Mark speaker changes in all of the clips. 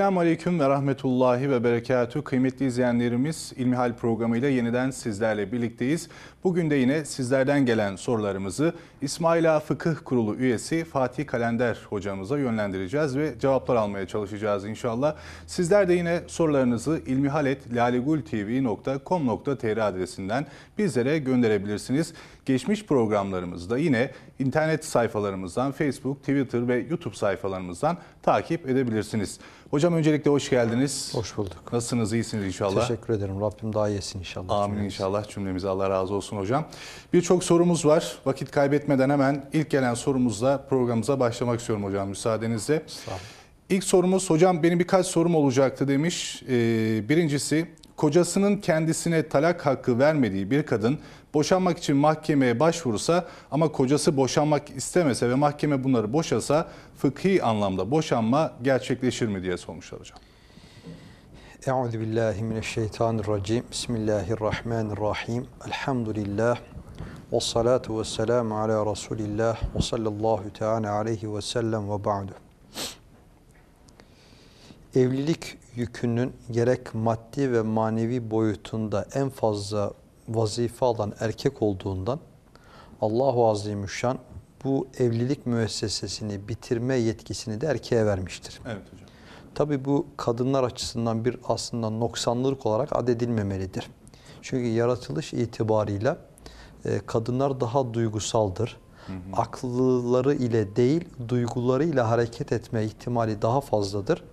Speaker 1: Esselamu Aleyküm ve Rahmetullahi ve Berekatü. Kıymetli izleyenlerimiz İlmihal programıyla yeniden sizlerle birlikteyiz. Bugün de yine sizlerden gelen sorularımızı İsmaila Fıkıh Kurulu üyesi Fatih Kalender hocamıza yönlendireceğiz ve cevaplar almaya çalışacağız inşallah. Sizler de yine sorularınızı ilmihaletlalegultv.com.tr adresinden bizlere gönderebilirsiniz. Geçmiş programlarımızda yine internet sayfalarımızdan, Facebook, Twitter ve YouTube sayfalarımızdan takip edebilirsiniz. Hocam öncelikle hoş geldiniz.
Speaker 2: Hoş bulduk.
Speaker 1: Nasılsınız? İyisiniz inşallah.
Speaker 2: Teşekkür ederim. Rabbim daha iyisin inşallah.
Speaker 1: Amin
Speaker 2: cümlemize.
Speaker 1: inşallah cümlemize Allah razı olsun hocam. Birçok sorumuz var. Vakit kaybetmeden hemen ilk gelen sorumuzla programımıza başlamak istiyorum hocam müsaadenizle.
Speaker 2: Sağ olun.
Speaker 1: İlk sorumuz hocam benim birkaç sorum olacaktı demiş. Ee, birincisi kocasının kendisine talak hakkı vermediği bir kadın boşanmak için mahkemeye başvursa ama kocası boşanmak istemese ve mahkeme bunları boşasa fıkhi anlamda boşanma gerçekleşir mi diye sormuşlar.
Speaker 2: Euzu billahi mineşşeytanirracim. Bismillahirrahmanirrahim. Elhamdülillah. Ve salatu ve selamu ala Resulillah ve sallallahu teala aleyhi ve sellem ve ba'du. Evlilik yükünün gerek maddi ve manevi boyutunda en fazla vazife alan erkek olduğundan Allahu Azimüşşan bu evlilik müessesesini bitirme yetkisini de erkeğe vermiştir.
Speaker 1: Evet hocam.
Speaker 2: Tabi bu kadınlar açısından bir aslında noksanlılık olarak adedilmemelidir. Çünkü yaratılış itibarıyla e, kadınlar daha duygusaldır. Akılları ile değil, duygularıyla hareket etme ihtimali daha fazladır.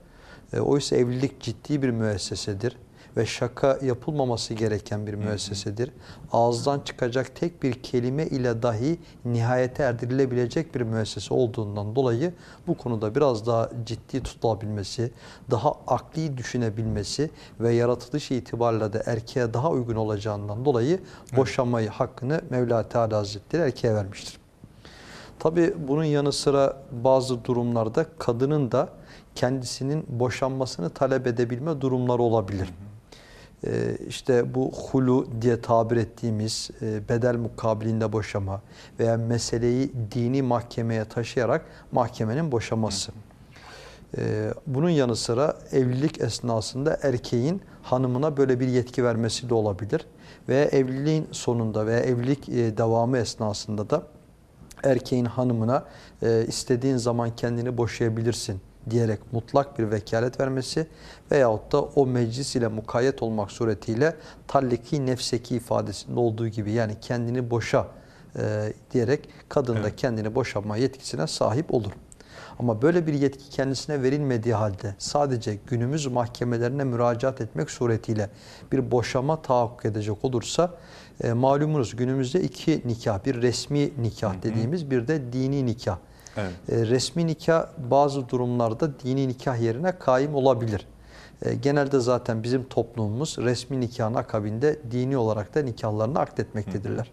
Speaker 2: E, oysa evlilik ciddi bir müessesedir ve şaka yapılmaması gereken bir müessesedir. Ağızdan çıkacak tek bir kelime ile dahi nihayete erdirilebilecek bir müessese olduğundan dolayı bu konuda biraz daha ciddi tutulabilmesi, daha akli düşünebilmesi ve yaratılış itibariyle de erkeğe daha uygun olacağından dolayı boşanmayı hakkını Mevla Teala Hazretleri erkeğe vermiştir. Tabi bunun yanı sıra bazı durumlarda kadının da kendisinin boşanmasını talep edebilme durumları olabilir. Ee, işte bu hulu diye tabir ettiğimiz e, bedel mukabilinde boşama veya meseleyi dini mahkemeye taşıyarak mahkemenin boşaması. Ee, bunun yanı sıra evlilik esnasında erkeğin hanımına böyle bir yetki vermesi de olabilir. Veya evliliğin sonunda veya evlilik e, devamı esnasında da erkeğin hanımına e, istediğin zaman kendini boşayabilirsin diyerek mutlak bir vekalet vermesi veyahut da o meclis ile mukayyet olmak suretiyle talliki nefseki ifadesinde olduğu gibi yani kendini boşa e, diyerek kadın da
Speaker 1: Evet.
Speaker 2: kendini boşanma yetkisine sahip olur. Ama böyle bir yetki kendisine verilmediği halde sadece günümüz mahkemelerine müracaat etmek suretiyle bir boşama tahakkuk edecek olursa e, malumunuz günümüzde iki nikah, bir resmi nikah dediğimiz bir de dini nikah.
Speaker 1: Evet.
Speaker 2: E, resmi nikah bazı durumlarda dini nikah yerine kaim olabilir. E, genelde zaten bizim toplumumuz resmi nikahın akabinde dini olarak da nikahlarını akdetmektedirler.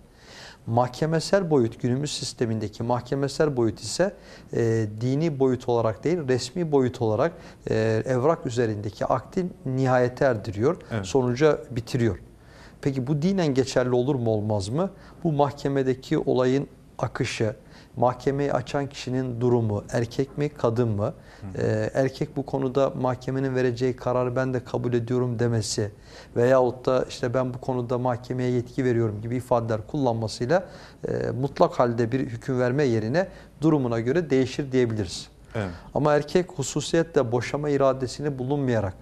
Speaker 2: Mahkemesel boyut günümüz sistemindeki mahkemesel boyut ise e, dini boyut olarak değil resmi boyut olarak e, evrak üzerindeki akdi nihayete erdiriyor,
Speaker 1: Evet.
Speaker 2: sonuca bitiriyor. Peki bu dinen geçerli olur mu olmaz mı? Bu mahkemedeki olayın akışı, mahkemeyi açan kişinin durumu, erkek mi kadın mı? Ee, erkek bu konuda mahkemenin vereceği kararı ben de kabul ediyorum demesi veyahut da işte ben bu konuda mahkemeye yetki veriyorum gibi ifadeler kullanmasıyla e, mutlak halde bir hüküm verme yerine durumuna göre değişir diyebiliriz.
Speaker 1: Evet.
Speaker 2: Ama erkek hususiyetle boşama iradesini bulunmayarak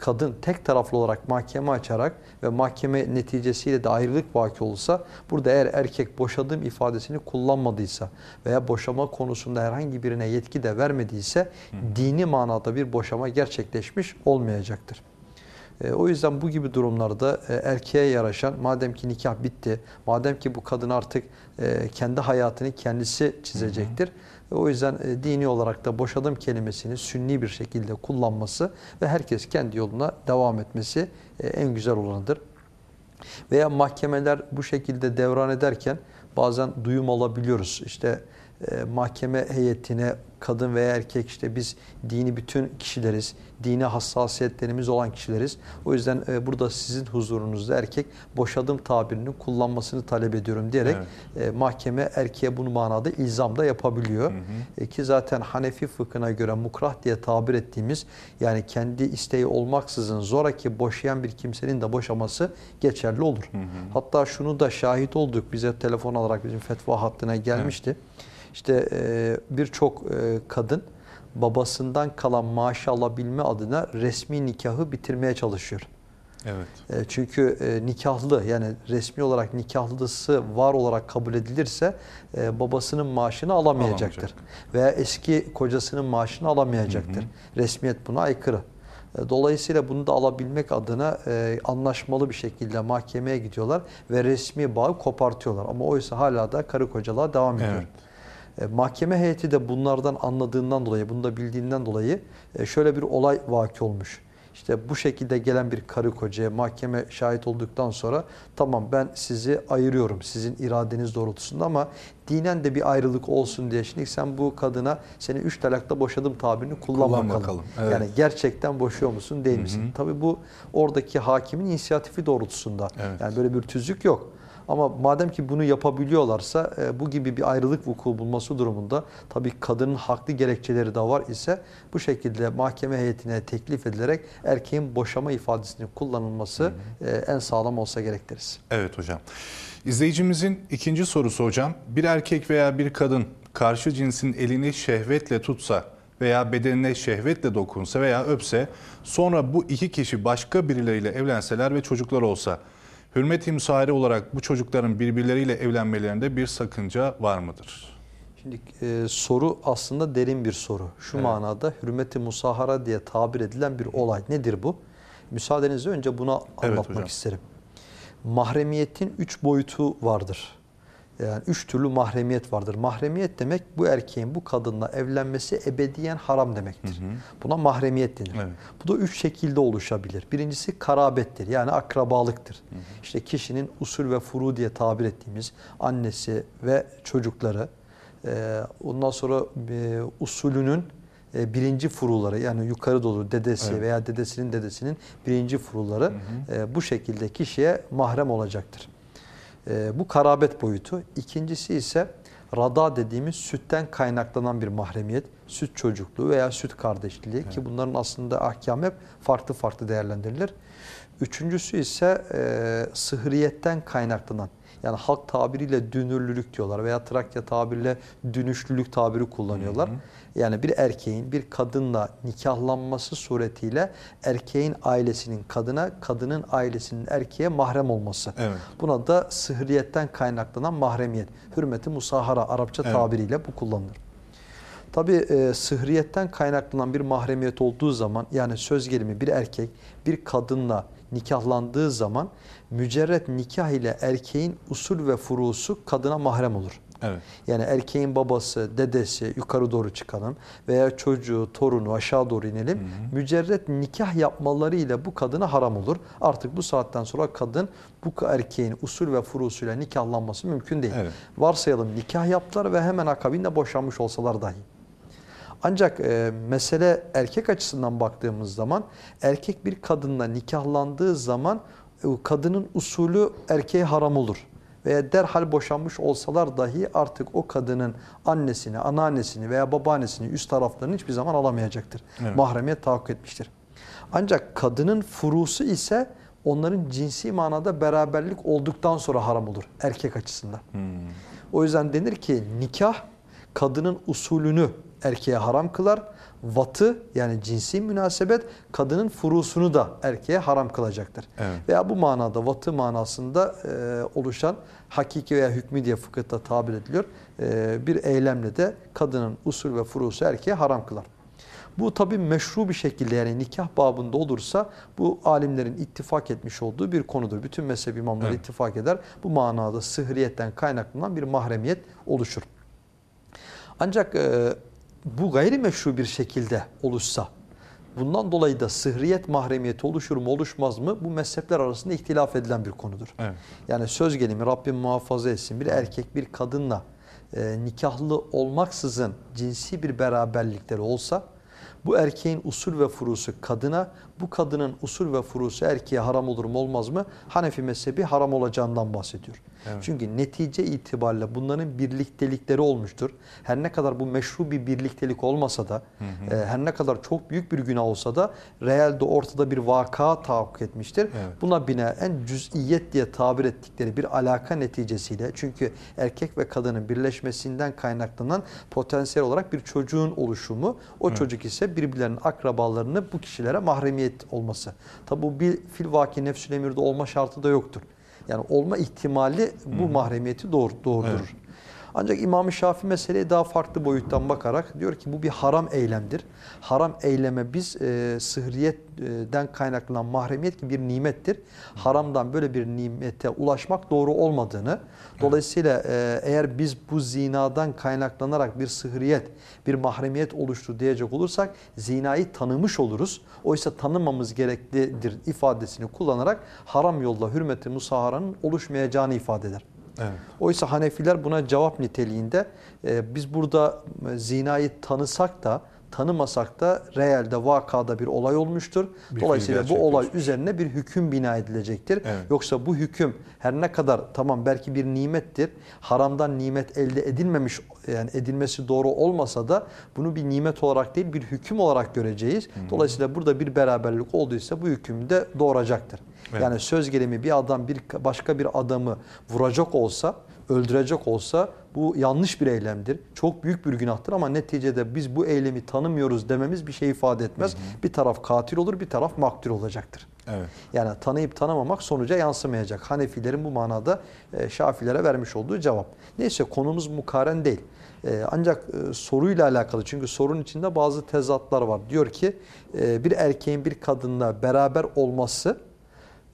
Speaker 2: kadın tek taraflı olarak mahkeme açarak ve mahkeme neticesiyle de ayrılık vaki olursa burada eğer erkek boşadığım ifadesini kullanmadıysa veya boşama konusunda herhangi birine yetki de vermediyse dini manada bir boşama gerçekleşmiş olmayacaktır. E, o yüzden bu gibi durumlarda e, erkeğe yaraşan madem ki nikah bitti, madem ki bu kadın artık e, kendi hayatını kendisi çizecektir. E, o yüzden e, dini olarak da boşadım kelimesini sünni bir şekilde kullanması ve herkes kendi yoluna devam etmesi e, en güzel olanıdır. Veya mahkemeler bu şekilde devran ederken bazen duyum alabiliyoruz. İşte e, mahkeme heyetine kadın veya erkek işte biz dini bütün kişileriz. Dine hassasiyetlerimiz olan kişileriz. O yüzden e, burada sizin huzurunuzda erkek boşadım tabirini kullanmasını talep ediyorum diyerek e, mahkeme erkeğe bunu manada ilzam da yapabiliyor. E, ki zaten Hanefi fıkhına göre mukrah diye tabir ettiğimiz yani kendi isteği olmaksızın zoraki boşayan bir kimsenin de boşaması geçerli olur. Hatta şunu da şahit olduk. Bize telefon alarak bizim fetva hattına gelmişti. İşte e, birçok e, kadın babasından kalan maaşı alabilme adına resmi nikahı bitirmeye çalışıyor.
Speaker 1: Evet.
Speaker 2: E, Çünkü e, nikahlı yani resmi olarak nikahlısı var olarak kabul edilirse e, babasının maaşını alamayacaktır.
Speaker 1: Alamayacak.
Speaker 2: Veya eski kocasının maaşını alamayacaktır. Resmiyet buna aykırı. Dolayısıyla bunu da alabilmek adına e, anlaşmalı bir şekilde mahkemeye gidiyorlar ve resmi bağı kopartıyorlar. Ama oysa hala da karı kocalığa devam ediyor.
Speaker 1: Evet.
Speaker 2: E, Mahkeme heyeti de bunlardan anladığından dolayı, bunu da bildiğinden dolayı e, şöyle bir olay vaki olmuş. İşte bu şekilde gelen bir karı kocaya mahkeme şahit olduktan sonra tamam ben sizi ayırıyorum sizin iradeniz doğrultusunda ama dinen de bir ayrılık olsun diye şimdi sen bu kadına seni üç talakta boşadım tabirini kullan,
Speaker 1: Kullan
Speaker 2: bakalım.
Speaker 1: bakalım, evet.
Speaker 2: Yani gerçekten boşuyor musun değil misin? Tabii bu oradaki hakimin inisiyatifi doğrultusunda.
Speaker 1: Evet.
Speaker 2: Yani böyle bir tüzük yok. Ama madem ki bunu yapabiliyorlarsa e, bu gibi bir ayrılık vuku bulması durumunda tabii kadının haklı gerekçeleri de var ise bu şekilde mahkeme heyetine teklif edilerek erkeğin boşama ifadesinin kullanılması e, en sağlam olsa gerek deriz.
Speaker 1: Evet hocam. İzleyicimizin ikinci sorusu hocam. Bir erkek veya bir kadın karşı cinsin elini şehvetle tutsa veya bedenine şehvetle dokunsa veya öpse sonra bu iki kişi başka birileriyle evlenseler ve çocuklar olsa hürmet-i müsaade olarak bu çocukların birbirleriyle evlenmelerinde bir sakınca var mıdır?
Speaker 2: Şimdi e, soru aslında derin bir soru. Şu
Speaker 1: Evet.
Speaker 2: manada hürmeti musahara diye tabir edilen bir olay. Nedir bu? Müsaadenizle önce buna
Speaker 1: Evet
Speaker 2: anlatmak
Speaker 1: hocam.
Speaker 2: isterim. Mahremiyetin üç boyutu vardır. Yani üç türlü mahremiyet vardır. Mahremiyet demek bu erkeğin bu kadınla evlenmesi ebediyen haram demektir. Buna mahremiyet denir.
Speaker 1: Evet.
Speaker 2: Bu da üç şekilde oluşabilir. Birincisi karabettir yani akrabalıktır. İşte kişinin usul ve furu diye tabir ettiğimiz annesi ve çocukları, e, ondan sonra e, usulünün birinci furuları yani yukarı doğru dedesi
Speaker 1: Evet.
Speaker 2: veya dedesinin dedesinin birinci furuları e, bu şekilde kişiye mahrem olacaktır. E, bu karabet boyutu. İkincisi ise rada dediğimiz sütten kaynaklanan bir mahremiyet. Süt çocukluğu veya süt kardeşliği ki bunların aslında ahkam hep farklı farklı değerlendirilir. Üçüncüsü ise e, sıhriyetten kaynaklanan yani halk tabiriyle dünürlülük diyorlar veya Trakya tabiriyle dünüşlülük tabiri kullanıyorlar. Yani bir erkeğin bir kadınla nikahlanması suretiyle erkeğin ailesinin kadına, kadının ailesinin erkeğe mahrem olması.
Speaker 1: Evet.
Speaker 2: Buna da sıhriyetten kaynaklanan mahremiyet. Hürmeti musahara Arapça
Speaker 1: Evet.
Speaker 2: tabiriyle bu kullanılır. Tabi e, sıhriyetten kaynaklanan bir mahremiyet olduğu zaman yani söz gelimi bir erkek bir kadınla nikahlandığı zaman mücerret nikah ile erkeğin usul ve furusu kadına mahrem olur.
Speaker 1: Evet.
Speaker 2: Yani erkeğin babası, dedesi yukarı doğru çıkalım veya çocuğu, torunu aşağı doğru inelim. Mücerret nikah yapmalarıyla bu kadına haram olur. Artık bu saatten sonra kadın bu erkeğin usul ve furusuyla nikahlanması mümkün değil.
Speaker 1: Evet.
Speaker 2: Varsayalım nikah yaptılar ve hemen akabinde boşanmış olsalar dahi. Ancak e, mesele erkek açısından baktığımız zaman erkek bir kadınla nikahlandığı zaman e, kadının usulü erkeğe haram olur. Veya derhal boşanmış olsalar dahi artık o kadının annesini, anneannesini veya babaannesini üst taraflarını hiçbir zaman alamayacaktır.
Speaker 1: Evet.
Speaker 2: Mahremiyet tahakkuk etmiştir. Ancak kadının furusu ise onların cinsi manada beraberlik olduktan sonra haram olur erkek açısından. O yüzden denir ki nikah kadının usulünü erkeğe haram kılar. Vatı yani cinsi münasebet kadının furusunu da erkeğe haram kılacaktır.
Speaker 1: Evet.
Speaker 2: Veya bu manada vatı manasında e, oluşan hakiki veya hükmü diye fıkıhta tabir ediliyor. E, bir eylemle de kadının usul ve furusu erkeğe haram kılar. Bu tabi meşru bir şekilde yani nikah babında olursa bu alimlerin ittifak etmiş olduğu bir konudur. Bütün mezhep imamları
Speaker 1: Evet.
Speaker 2: ittifak eder. Bu manada sıhriyetten kaynaklanan bir mahremiyet oluşur. Ancak e, bu gayrimeşru bir şekilde oluşsa, bundan dolayı da sıhriyet mahremiyeti oluşur mu oluşmaz mı bu mezhepler arasında ihtilaf edilen bir konudur.
Speaker 1: Evet.
Speaker 2: Yani söz gelimi Rabbim muhafaza etsin bir erkek bir kadınla e, nikahlı olmaksızın cinsi bir beraberlikleri olsa bu erkeğin usul ve furusu kadına, bu kadının usul ve furusu erkeğe haram olur mu olmaz mı? Hanefi mezhebi haram olacağından bahsediyor.
Speaker 1: Evet.
Speaker 2: Çünkü netice itibariyle bunların birliktelikleri olmuştur. Her ne kadar bu meşru bir birliktelik olmasa da, e, her ne kadar çok büyük bir günah olsa da realde ortada bir vaka tahakkuk etmiştir.
Speaker 1: Evet.
Speaker 2: Buna binaen cüz'iyet diye tabir ettikleri bir alaka neticesiyle çünkü erkek ve kadının birleşmesinden kaynaklanan potansiyel olarak bir çocuğun oluşumu, o çocuk ise birbirlerinin akrabalarını bu kişilere mahremiyet olması. Tabi bu bir fil vaki nefsül emirde olma şartı da yoktur. Yani olma ihtimali bu mahremiyeti doğur.
Speaker 1: Evet.
Speaker 2: Ancak İmam-ı Şafii meseleye daha farklı boyuttan bakarak diyor ki bu bir haram eylemdir. Haram eyleme biz e, sıhriyetten kaynaklanan mahremiyet gibi bir nimettir. Haramdan böyle bir nimete ulaşmak doğru olmadığını, dolayısıyla e, eğer biz bu zinadan kaynaklanarak bir sıhriyet, bir mahremiyet oluştu diyecek olursak zinayı tanımış oluruz. Oysa tanımamız gereklidir ifadesini kullanarak haram yolla hürmeti musaharanın oluşmayacağını ifade eder.
Speaker 1: Evet.
Speaker 2: Oysa Hanefiler buna cevap niteliğinde e, biz burada e, zinayı tanısak da tanımasak da realde vakada bir olay olmuştur.
Speaker 1: Bir
Speaker 2: Dolayısıyla bu olay üzerine bir hüküm bina edilecektir.
Speaker 1: Evet.
Speaker 2: Yoksa bu hüküm her ne kadar tamam belki bir nimettir. Haramdan nimet elde edilmemiş yani edilmesi doğru olmasa da bunu bir nimet olarak değil bir hüküm olarak göreceğiz. Dolayısıyla burada bir beraberlik olduysa bu hüküm de doğuracaktır.
Speaker 1: Evet.
Speaker 2: Yani söz gelimi bir adam bir başka bir adamı vuracak olsa, öldürecek olsa bu yanlış bir eylemdir. Çok büyük bir günahtır ama neticede biz bu eylemi tanımıyoruz dememiz bir şey ifade etmez. Bir taraf katil olur, bir taraf maktul olacaktır.
Speaker 1: Evet.
Speaker 2: Yani tanıyıp tanımamak sonuca yansımayacak. Hanefilerin bu manada e, Şafilere vermiş olduğu cevap. Neyse konumuz mukaren değil. E, ancak e, soruyla alakalı çünkü sorunun içinde bazı tezatlar var. Diyor ki bir erkeğin bir kadınla beraber olması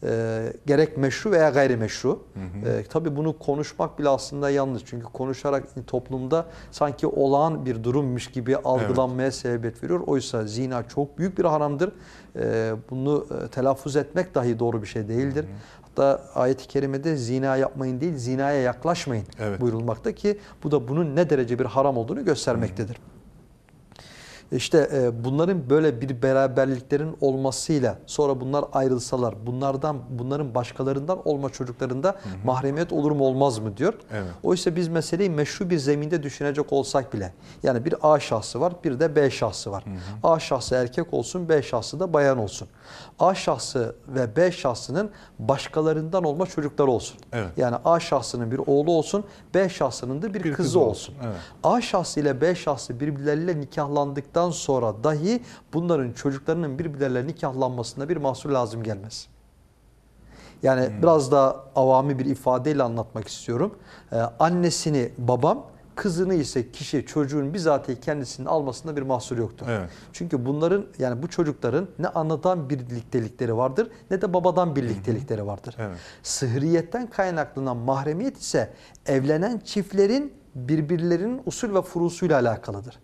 Speaker 2: e, gerek meşru veya gayrimeşru. E, tabii bunu konuşmak bile aslında yanlış. Çünkü konuşarak toplumda sanki olağan bir durummuş gibi algılanmaya sebebiyet veriyor. Oysa zina çok büyük bir haramdır. E, bunu e, telaffuz etmek dahi doğru bir şey değildir. Hatta ayet-i kerimede zina yapmayın değil, zinaya yaklaşmayın
Speaker 1: Evet.
Speaker 2: buyurulmakta ki bu da bunun ne derece bir haram olduğunu göstermektedir. İşte e, bunların böyle bir beraberliklerin olmasıyla sonra bunlar ayrılsalar bunlardan bunların başkalarından olma çocuklarında mahremiyet olur mu olmaz mı diyor.
Speaker 1: Evet.
Speaker 2: Oysa biz meseleyi meşru bir zeminde düşünecek olsak bile yani bir A şahsı var bir de B şahsı var. A şahsı erkek olsun B şahsı da bayan olsun. A şahsı ve B şahsının başkalarından olma çocukları olsun.
Speaker 1: Evet.
Speaker 2: Yani A şahsının bir oğlu olsun B şahsının da bir,
Speaker 1: Bir
Speaker 2: kızı,
Speaker 1: kızı
Speaker 2: olsun.
Speaker 1: olsun, evet.
Speaker 2: A şahsı ile B şahsı birbirleriyle nikahlandıktan sonra dahi bunların çocuklarının birbirleriyle nikahlanmasında bir mahsur lazım gelmez. Yani
Speaker 1: Hmm.
Speaker 2: biraz daha avami bir ifadeyle anlatmak istiyorum. Ee, annesini babam, kızını ise kişi çocuğun bizatihi kendisinin almasında bir mahsur yoktur.
Speaker 1: Evet.
Speaker 2: Çünkü bunların yani bu çocukların ne anadan birliktelikleri vardır ne de babadan birliktelikleri vardır.
Speaker 1: Evet.
Speaker 2: Sıhriyetten kaynaklanan mahremiyet ise evlenen çiftlerin birbirlerinin usul ve furusuyla alakalıdır.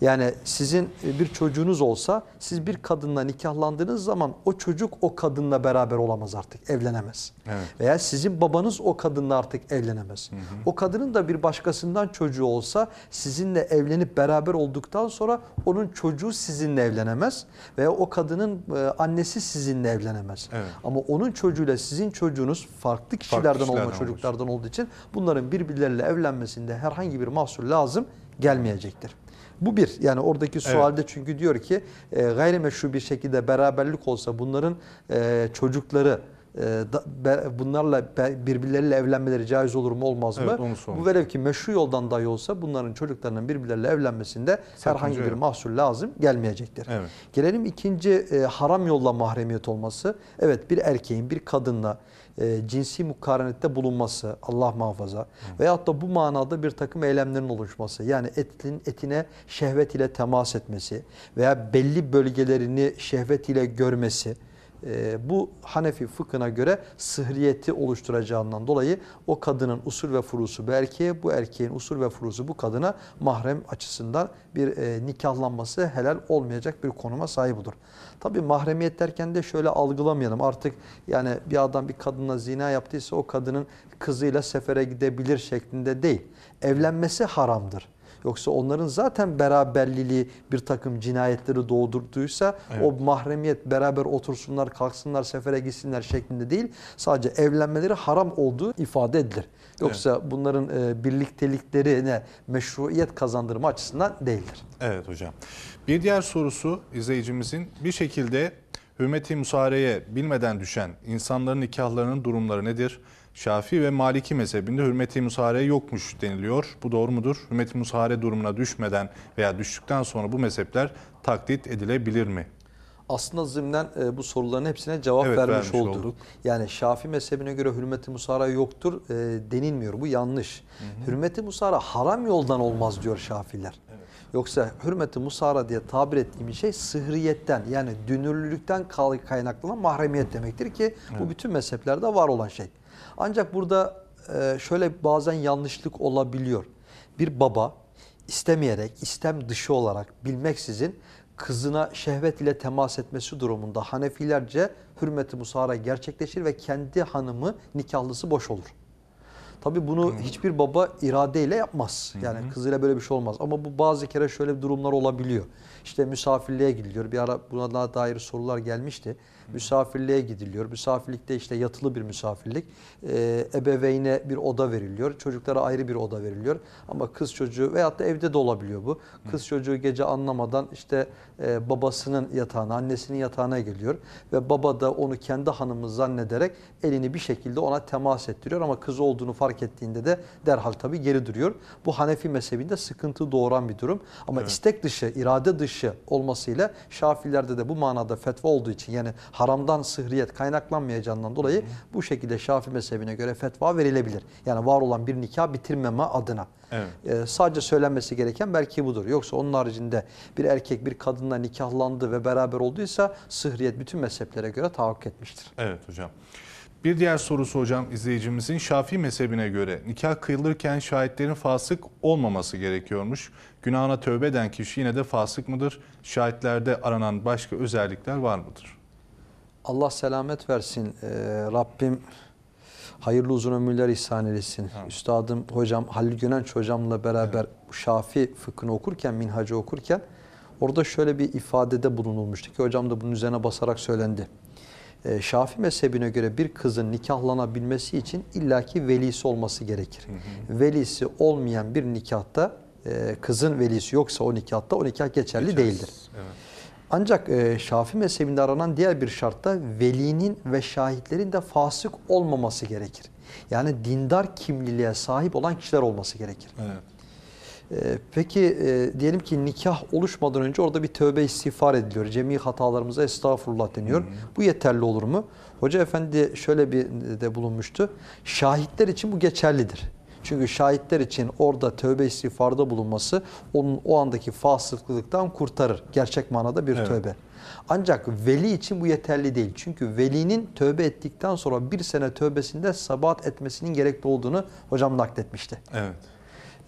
Speaker 2: Yani sizin e, bir çocuğunuz olsa siz bir kadınla nikahlandığınız zaman o çocuk o kadınla beraber olamaz artık, evlenemez.
Speaker 1: Evet.
Speaker 2: Veya sizin babanız o kadınla artık evlenemez. O kadının da bir başkasından çocuğu olsa sizinle evlenip beraber olduktan sonra onun çocuğu sizinle evlenemez. Veya o kadının e, annesi sizinle evlenemez.
Speaker 1: Evet.
Speaker 2: Ama onun çocuğuyla sizin çocuğunuz farklı kişilerden
Speaker 1: kişilerden
Speaker 2: olma çocuklardan olduğu için bunların birbirleriyle evlenmesinde herhangi bir mahsur lazım gelmeyecektir. Bu bir. Yani oradaki sualde çünkü diyor ki e, gayrimeşru bir şekilde beraberlik olsa bunların e, çocukları bunlarla be- birbirleriyle evlenmeleri caiz olur mu olmaz
Speaker 1: Evet,
Speaker 2: mı? Bu velev ki meşru yoldan dahi olsa bunların çocuklarının birbirleriyle evlenmesinde herhangi bir
Speaker 1: yok.
Speaker 2: mahsur lazım gelmeyecektir.
Speaker 1: Evet.
Speaker 2: Gelelim ikinci e, haram yolla mahremiyet olması. Evet bir erkeğin bir kadınla e, cinsi mukarenette bulunması Allah muhafaza veyahut da bu manada bir takım eylemlerin oluşması yani etin etine şehvet ile temas etmesi veya belli bölgelerini şehvet ile görmesi e, bu Hanefi fıkhına göre sıhriyeti oluşturacağından dolayı o kadının usul ve furusu bu erkeğe, bu erkeğin usul ve furusu bu kadına mahrem açısından bir e, nikahlanması helal olmayacak bir konuma sahip olur. Tabi mahremiyet derken de şöyle algılamayalım artık yani bir adam bir kadınla zina yaptıysa o kadının kızıyla sefere gidebilir şeklinde değil. Evlenmesi haramdır. Yoksa onların zaten beraberliliği bir takım cinayetleri doğdurduysa
Speaker 1: Evet.
Speaker 2: o mahremiyet beraber otursunlar, kalksınlar, sefere gitsinler şeklinde değil. Sadece evlenmeleri haram olduğu ifade edilir. Yoksa bunların e, birlikteliklerine meşruiyet kazandırma açısından değildir.
Speaker 1: Evet hocam. Bir diğer sorusu izleyicimizin bir şekilde hürmeti musareye bilmeden düşen insanların nikahlarının durumları nedir? Şafii ve Maliki mezhebinde hürmeti musare yokmuş deniliyor. Bu doğru mudur? Hürmeti musare durumuna düşmeden veya düştükten sonra bu mezhepler taklit edilebilir mi?
Speaker 2: Aslında zımnen e, bu soruların hepsine cevap
Speaker 1: Evet,
Speaker 2: vermiş,
Speaker 1: vermiş
Speaker 2: olduk.
Speaker 1: olduk.
Speaker 2: Yani Şafii mezhebine göre hürmeti musara yoktur e, denilmiyor. Bu yanlış. Hürmeti musara haram yoldan olmaz diyor Şafiler. Yoksa hürmeti musara diye tabir ettiğim şey sıhriyetten yani dünürlülükten kaynaklanan mahremiyet demektir ki bu bütün mezheplerde var olan şey. Ancak burada e, şöyle bazen yanlışlık olabiliyor. Bir baba istemeyerek, istem dışı olarak bilmeksizin kızına şehvet ile temas etmesi durumunda Hanefilerce hürmeti musara gerçekleşir ve kendi hanımı nikahlısı boş olur. Tabi bunu hiçbir baba iradeyle yapmaz. Yani kızıyla böyle bir şey olmaz. Ama bu bazı kere şöyle durumlar olabiliyor. İşte misafirliğe gidiliyor. Bir ara buna dair sorular gelmişti. Misafirliğe gidiliyor. Misafirlikte işte yatılı bir misafirlik. Ee, ebeveyne bir oda veriliyor. Çocuklara ayrı bir oda veriliyor. Ama kız çocuğu veyahut da evde de olabiliyor bu. Kız çocuğu gece anlamadan işte e, babasının yatağına, annesinin yatağına geliyor. Ve baba da onu kendi hanımı zannederek elini bir şekilde ona temas ettiriyor. Ama kız olduğunu fark ettiğinde de derhal tabii geri duruyor. Bu Hanefi mezhebinde sıkıntı doğuran bir durum. Ama istek dışı, irade dışı olmasıyla Şafilerde de bu manada fetva olduğu için yani haramdan sıhriyet kaynaklanmayacağından dolayı bu şekilde Şafi mezhebine göre fetva verilebilir. Yani var olan bir nikah bitirmeme adına.
Speaker 1: Evet.
Speaker 2: Ee, sadece söylenmesi gereken belki budur. Yoksa onun haricinde bir erkek bir kadınla nikahlandı ve beraber olduysa sıhriyet bütün mezheplere göre tahakkuk etmiştir.
Speaker 1: Evet hocam. Bir diğer sorusu hocam izleyicimizin Şafii mezhebine göre nikah kıyılırken şahitlerin fasık olmaması gerekiyormuş. Günahına tövbe eden kişi yine de fasık mıdır? Şahitlerde aranan başka özellikler var mıdır?
Speaker 2: Allah selamet versin. Ee, Rabbim hayırlı uzun ömürler ihsan eylesin. Üstadım hocam Halil Gönenç hocamla beraber Şafi fıkhını okurken, minhacı okurken orada şöyle bir ifadede bulunulmuştu ki hocam da bunun üzerine basarak söylendi. Ee, Şafi mezhebine göre bir kızın nikahlanabilmesi için illaki velisi olması gerekir. Velisi olmayan bir nikahta e, kızın velisi yoksa o nikahta o nikah geçerli değildir.
Speaker 1: Evet.
Speaker 2: Ancak e, Şafii mezhebinde aranan diğer bir şartta velinin ve şahitlerin de fasık olmaması gerekir. Yani dindar kimliliğe sahip olan kişiler olması gerekir.
Speaker 1: Evet.
Speaker 2: E, peki e, diyelim ki nikah oluşmadan önce orada bir tövbe istiğfar ediliyor. Cemi hatalarımıza estağfurullah deniyor. Bu yeterli olur mu? Hoca efendi şöyle bir de bulunmuştu. Şahitler için bu geçerlidir. Çünkü şahitler için orada tövbe istiğfarda bulunması onun o andaki fasıklıktan kurtarır. Gerçek manada bir
Speaker 1: Evet.
Speaker 2: tövbe. Ancak veli için bu yeterli değil. Çünkü velinin tövbe ettikten sonra bir sene tövbesinde sabat etmesinin gerekli olduğunu hocam nakletmişti.
Speaker 1: Evet.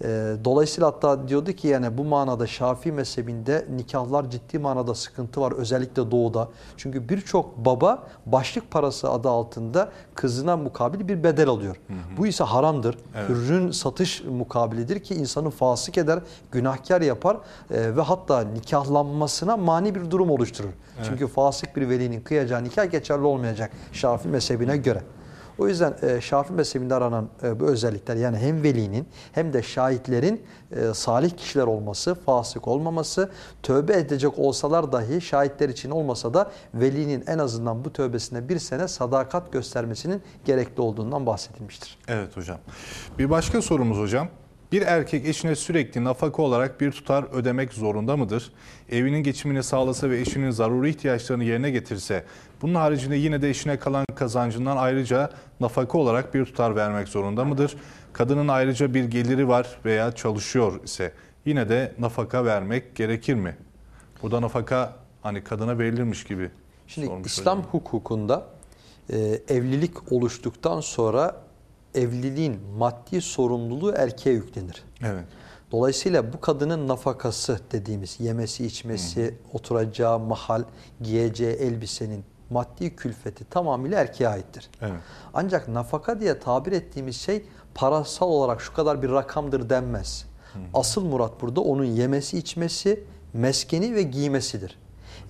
Speaker 2: Ee, Dolayısıyla hatta diyordu ki yani bu manada Şafii mezhebinde nikahlar ciddi manada sıkıntı var özellikle doğuda. Çünkü birçok baba başlık parası adı altında kızına mukabil bir bedel alıyor. Bu ise haramdır.
Speaker 1: Evet.
Speaker 2: Ürün satış mukabilidir ki insanı fasık eder, günahkar yapar e, ve hatta nikahlanmasına mani bir durum oluşturur. Çünkü fasık bir velinin kıyacağı nikah geçerli olmayacak Şafii mezhebine göre. O yüzden e, Şafii mezhebinde aranan e, bu özellikler yani hem velinin hem de şahitlerin e, salih kişiler olması, fasık olmaması, tövbe edecek olsalar dahi şahitler için olmasa da velinin en azından bu tövbesine bir sene sadakat göstermesinin gerekli olduğundan bahsedilmiştir.
Speaker 1: Evet hocam. Bir başka sorumuz hocam. Bir erkek eşine sürekli nafaka olarak bir tutar ödemek zorunda mıdır? Evinin geçimini sağlasa ve eşinin zaruri ihtiyaçlarını yerine getirse, bunun haricinde yine de eşine kalan kazancından ayrıca nafaka olarak bir tutar vermek zorunda mıdır? Kadının ayrıca bir geliri var veya çalışıyor ise yine de nafaka vermek gerekir mi? Burada nafaka hani kadına verilirmiş gibi
Speaker 2: Şimdi İslam
Speaker 1: hocam.
Speaker 2: hukukunda e, evlilik oluştuktan sonra evliliğin maddi sorumluluğu erkeğe yüklenir.
Speaker 1: Evet.
Speaker 2: Dolayısıyla bu kadının nafakası dediğimiz yemesi, içmesi, oturacağı mahal, giyeceği elbisenin maddi külfeti tamamıyla erkeğe aittir.
Speaker 1: Evet.
Speaker 2: Ancak nafaka diye tabir ettiğimiz şey parasal olarak şu kadar bir rakamdır denmez. Asıl murat burada onun yemesi, içmesi, meskeni ve giymesidir.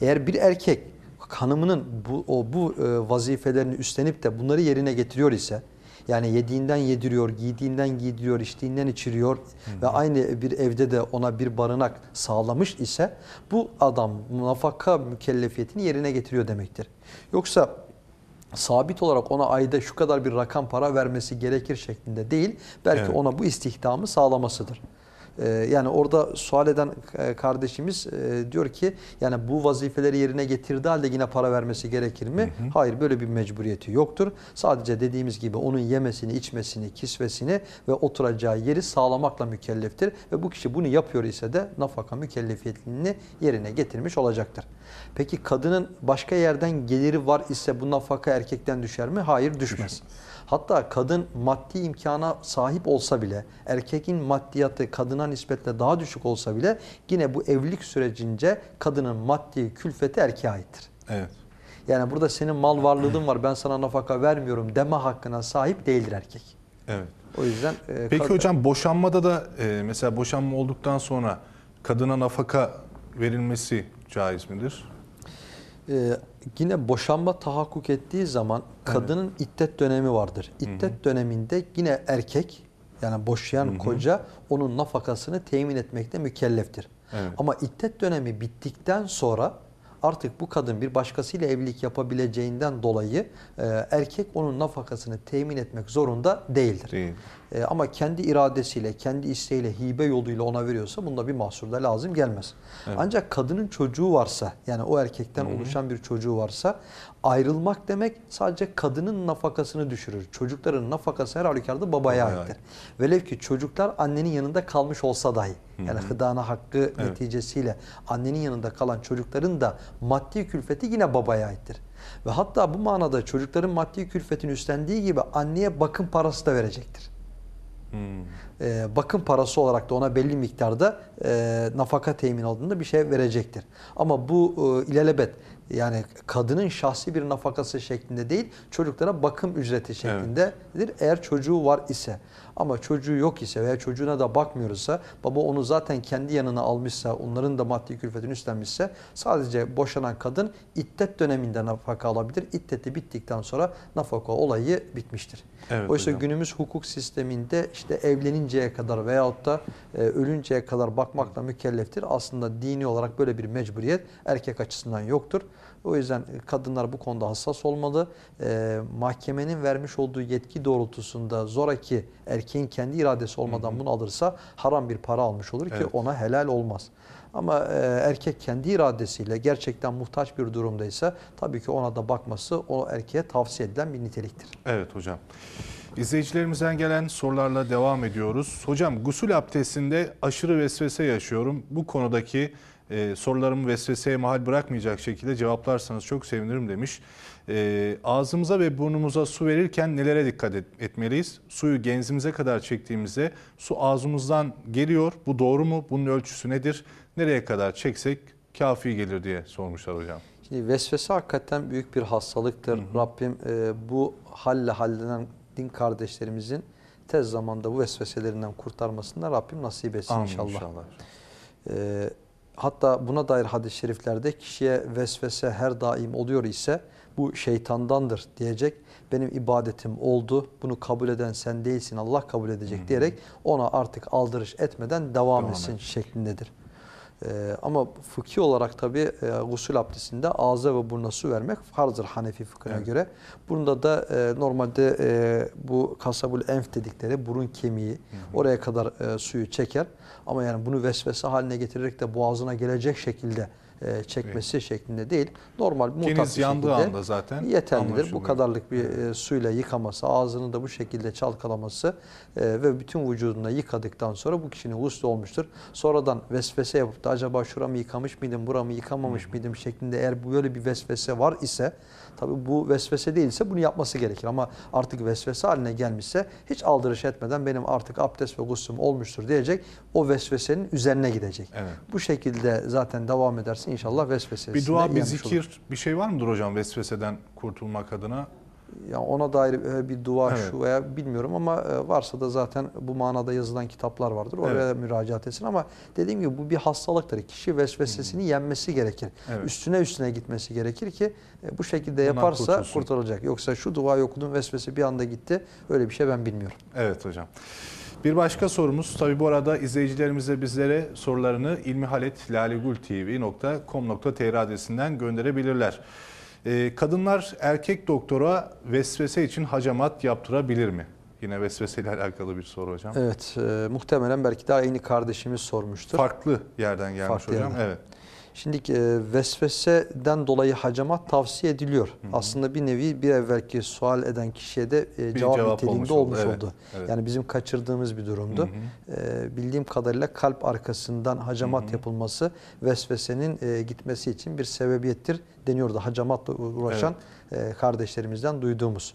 Speaker 2: Eğer bir erkek hanımının bu, o, bu e, vazifelerini üstlenip de bunları yerine getiriyor ise yani yediğinden yediriyor, giydiğinden giydiriyor, içtiğinden içiriyor ve aynı bir evde de ona bir barınak sağlamış ise bu adam nafaka mükellefiyetini yerine getiriyor demektir. Yoksa sabit olarak ona ayda şu kadar bir rakam para vermesi gerekir şeklinde değil, belki
Speaker 1: Evet.
Speaker 2: ona bu istihdamı sağlamasıdır. Ee, yani orada sual eden e, kardeşimiz e, diyor ki yani bu vazifeleri yerine getirdiği halde yine para vermesi gerekir mi? Hayır böyle bir mecburiyeti yoktur. Sadece dediğimiz gibi onun yemesini, içmesini, kisvesini ve oturacağı yeri sağlamakla mükelleftir. Ve bu kişi bunu yapıyor ise de nafaka mükellefiyetini yerine getirmiş olacaktır. Peki kadının başka yerden geliri var ise bu nafaka erkekten düşer mi? Hayır düşmez. Hatta kadın maddi imkana sahip olsa bile, erkekin maddiyatı kadına nispetle daha düşük olsa bile yine bu evlilik sürecince kadının maddi külfeti erkeğe aittir.
Speaker 1: Evet.
Speaker 2: Yani burada senin mal varlığın var ben sana nafaka vermiyorum deme hakkına sahip değildir erkek.
Speaker 1: Evet.
Speaker 2: O yüzden e,
Speaker 1: Peki hocam boşanmada da e, mesela boşanma olduktan sonra kadına nafaka verilmesi caiz midir?
Speaker 2: Ee, yine boşanma tahakkuk ettiği zaman kadının iddet dönemi vardır. İddet döneminde yine erkek yani boşayan koca onun nafakasını temin etmekte mükelleftir.
Speaker 1: Evet.
Speaker 2: Ama iddet dönemi bittikten sonra artık bu kadın bir başkasıyla evlilik yapabileceğinden dolayı e, erkek onun nafakasını temin etmek zorunda değildir.
Speaker 1: Değil.
Speaker 2: E, ama kendi iradesiyle, kendi isteğiyle, hibe yoluyla ona veriyorsa bunda bir mahsur da lazım gelmez. Ancak kadının çocuğu varsa, yani o erkekten oluşan bir çocuğu varsa ayrılmak demek sadece kadının nafakasını düşürür. Çocukların nafakası her halükarda babaya
Speaker 1: Babaya
Speaker 2: aittir. Velev ki çocuklar annenin yanında kalmış olsa dahi, yani hıdana hakkı neticesiyle annenin yanında kalan çocukların da maddi külfeti yine babaya aittir. Ve hatta bu manada çocukların maddi külfetini üstlendiği gibi anneye bakım parası da verecektir.
Speaker 1: Hmm.
Speaker 2: Bakım parası olarak da ona belli miktarda e, nafaka temin aldığında bir şey verecektir. Ama bu e, ilelebet yani kadının şahsi bir nafakası şeklinde değil çocuklara bakım ücreti şeklindedir. Eğer çocuğu var ise ama çocuğu yok ise veya çocuğuna da bakmıyorsa baba onu zaten kendi yanına almışsa onların da maddi külfetini üstlenmişse sadece boşanan kadın iddet döneminde nafaka alabilir. İddeti bittikten sonra nafaka olayı bitmiştir.
Speaker 1: Evet
Speaker 2: Oysa
Speaker 1: hocam.
Speaker 2: günümüz hukuk sisteminde işte evleninceye kadar veyahut da e, ölünceye kadar bakmakla mükelleftir. Aslında dini olarak böyle bir mecburiyet erkek açısından yoktur. O yüzden e, kadınlar bu konuda hassas olmalı. E, mahkemenin vermiş olduğu yetki doğrultusunda zoraki erkeğin kendi iradesi olmadan bunu alırsa haram bir para almış olur ki
Speaker 1: Evet.
Speaker 2: ona helal olmaz. Ama e, erkek kendi iradesiyle gerçekten muhtaç bir durumdaysa tabii ki ona da bakması o erkeğe tavsiye edilen bir niteliktir.
Speaker 1: Evet hocam. İzleyicilerimizden gelen sorularla devam ediyoruz. Hocam gusül abdestinde aşırı vesvese yaşıyorum. Bu konudaki e, sorularımı vesveseye mahal bırakmayacak şekilde cevaplarsanız çok sevinirim demiş. E, ağzımıza ve burnumuza su verirken nelere dikkat et- etmeliyiz? Suyu genzimize kadar çektiğimizde su ağzımızdan geliyor. Bu doğru mu? Bunun ölçüsü nedir? Nereye kadar çeksek kafi gelir diye sormuşlar hocam.
Speaker 2: Şimdi vesvese hakikaten büyük bir hastalıktır. Rabbim e, bu halle hallenen din kardeşlerimizin tez zamanda bu vesveselerinden kurtarmasını da Rabbim nasip etsin
Speaker 1: Amin
Speaker 2: inşallah.
Speaker 1: inşallah.
Speaker 2: E, hatta buna dair hadis-i şeriflerde kişiye vesvese her daim oluyor ise bu şeytandandır diyecek. Benim ibadetim oldu. Bunu kabul eden sen değilsin. Allah kabul edecek diyerek ona artık aldırış etmeden devam,
Speaker 1: Devam
Speaker 2: etsin
Speaker 1: et.
Speaker 2: şeklindedir. Ee, ama fıkhi olarak tabi e, gusül abdestinde ağza ve buruna su vermek farzdır Hanefi fıkhına
Speaker 1: Evet.
Speaker 2: göre. Bunda da e, normalde e, bu kasabul enf dedikleri burun kemiği oraya kadar e, suyu çeker. Ama yani bunu vesvese haline getirerek de boğazına gelecek şekilde e, çekmesi şeklinde değil. Normal mutat
Speaker 1: Keniz
Speaker 2: bir
Speaker 1: yandığı anda zaten
Speaker 2: yeterlidir. Bu kadarlık bir e, suyla yıkaması, ağzını da bu şekilde çalkalaması e, ve bütün vücudunu yıkadıktan sonra bu kişinin gusül olmuştur. Sonradan vesvese yapıp da acaba şuramı yıkamış mıydım, buramı yıkamamış mıydım şeklinde eğer böyle bir vesvese var ise tabi bu vesvese değilse bunu yapması gerekir ama artık vesvese haline gelmişse hiç aldırış etmeden benim artık abdest ve guslüm olmuştur diyecek. O vesvesenin üzerine gidecek.
Speaker 1: Evet.
Speaker 2: Bu şekilde zaten devam ederse inşallah vesvesesine
Speaker 1: Bir dua, bir zikir,
Speaker 2: olur.
Speaker 1: bir şey var mıdır hocam vesveseden kurtulmak adına?
Speaker 2: Ya ona dair e, bir dua
Speaker 1: Evet.
Speaker 2: şu veya bilmiyorum ama e, varsa da zaten bu manada yazılan kitaplar vardır. Oraya
Speaker 1: Evet.
Speaker 2: müracaat etsin ama dediğim gibi bu bir hastalıktır. Kişi vesvesesini yenmesi gerekir.
Speaker 1: Evet.
Speaker 2: Üstüne üstüne gitmesi gerekir ki e, bu şekilde
Speaker 1: Bundan
Speaker 2: yaparsa
Speaker 1: kurtulsun.
Speaker 2: kurtulacak. Yoksa şu duayı okudum vesvese bir anda gitti. Öyle bir şey ben bilmiyorum.
Speaker 1: Evet hocam. Bir başka sorumuz tabi bu arada izleyicilerimiz de bizlere sorularını ilmihaletlalegultv.com.tr adresinden gönderebilirler. Ee, kadınlar erkek doktora vesvese için hacamat yaptırabilir mi? Yine vesveseyle alakalı bir soru hocam.
Speaker 2: Evet, e, muhtemelen belki de aynı kardeşimiz sormuştur.
Speaker 1: Farklı yerden gelmiş
Speaker 2: Farklı
Speaker 1: hocam.
Speaker 2: yerden.
Speaker 1: Evet.
Speaker 2: Şimdi vesveseden dolayı hacamat tavsiye ediliyor. Aslında bir nevi bir evvelki sual eden kişiye de e, cevap,
Speaker 1: cevap
Speaker 2: niteliğinde
Speaker 1: olmuş
Speaker 2: olmuş,
Speaker 1: oldu,
Speaker 2: oldu.
Speaker 1: evet, evet.
Speaker 2: Yani bizim kaçırdığımız bir durumdu. E, bildiğim kadarıyla kalp arkasından hacamat yapılması vesvesenin e, gitmesi için bir sebebiyettir deniyordu. Hacamatla uğraşan e, kardeşlerimizden duyduğumuz.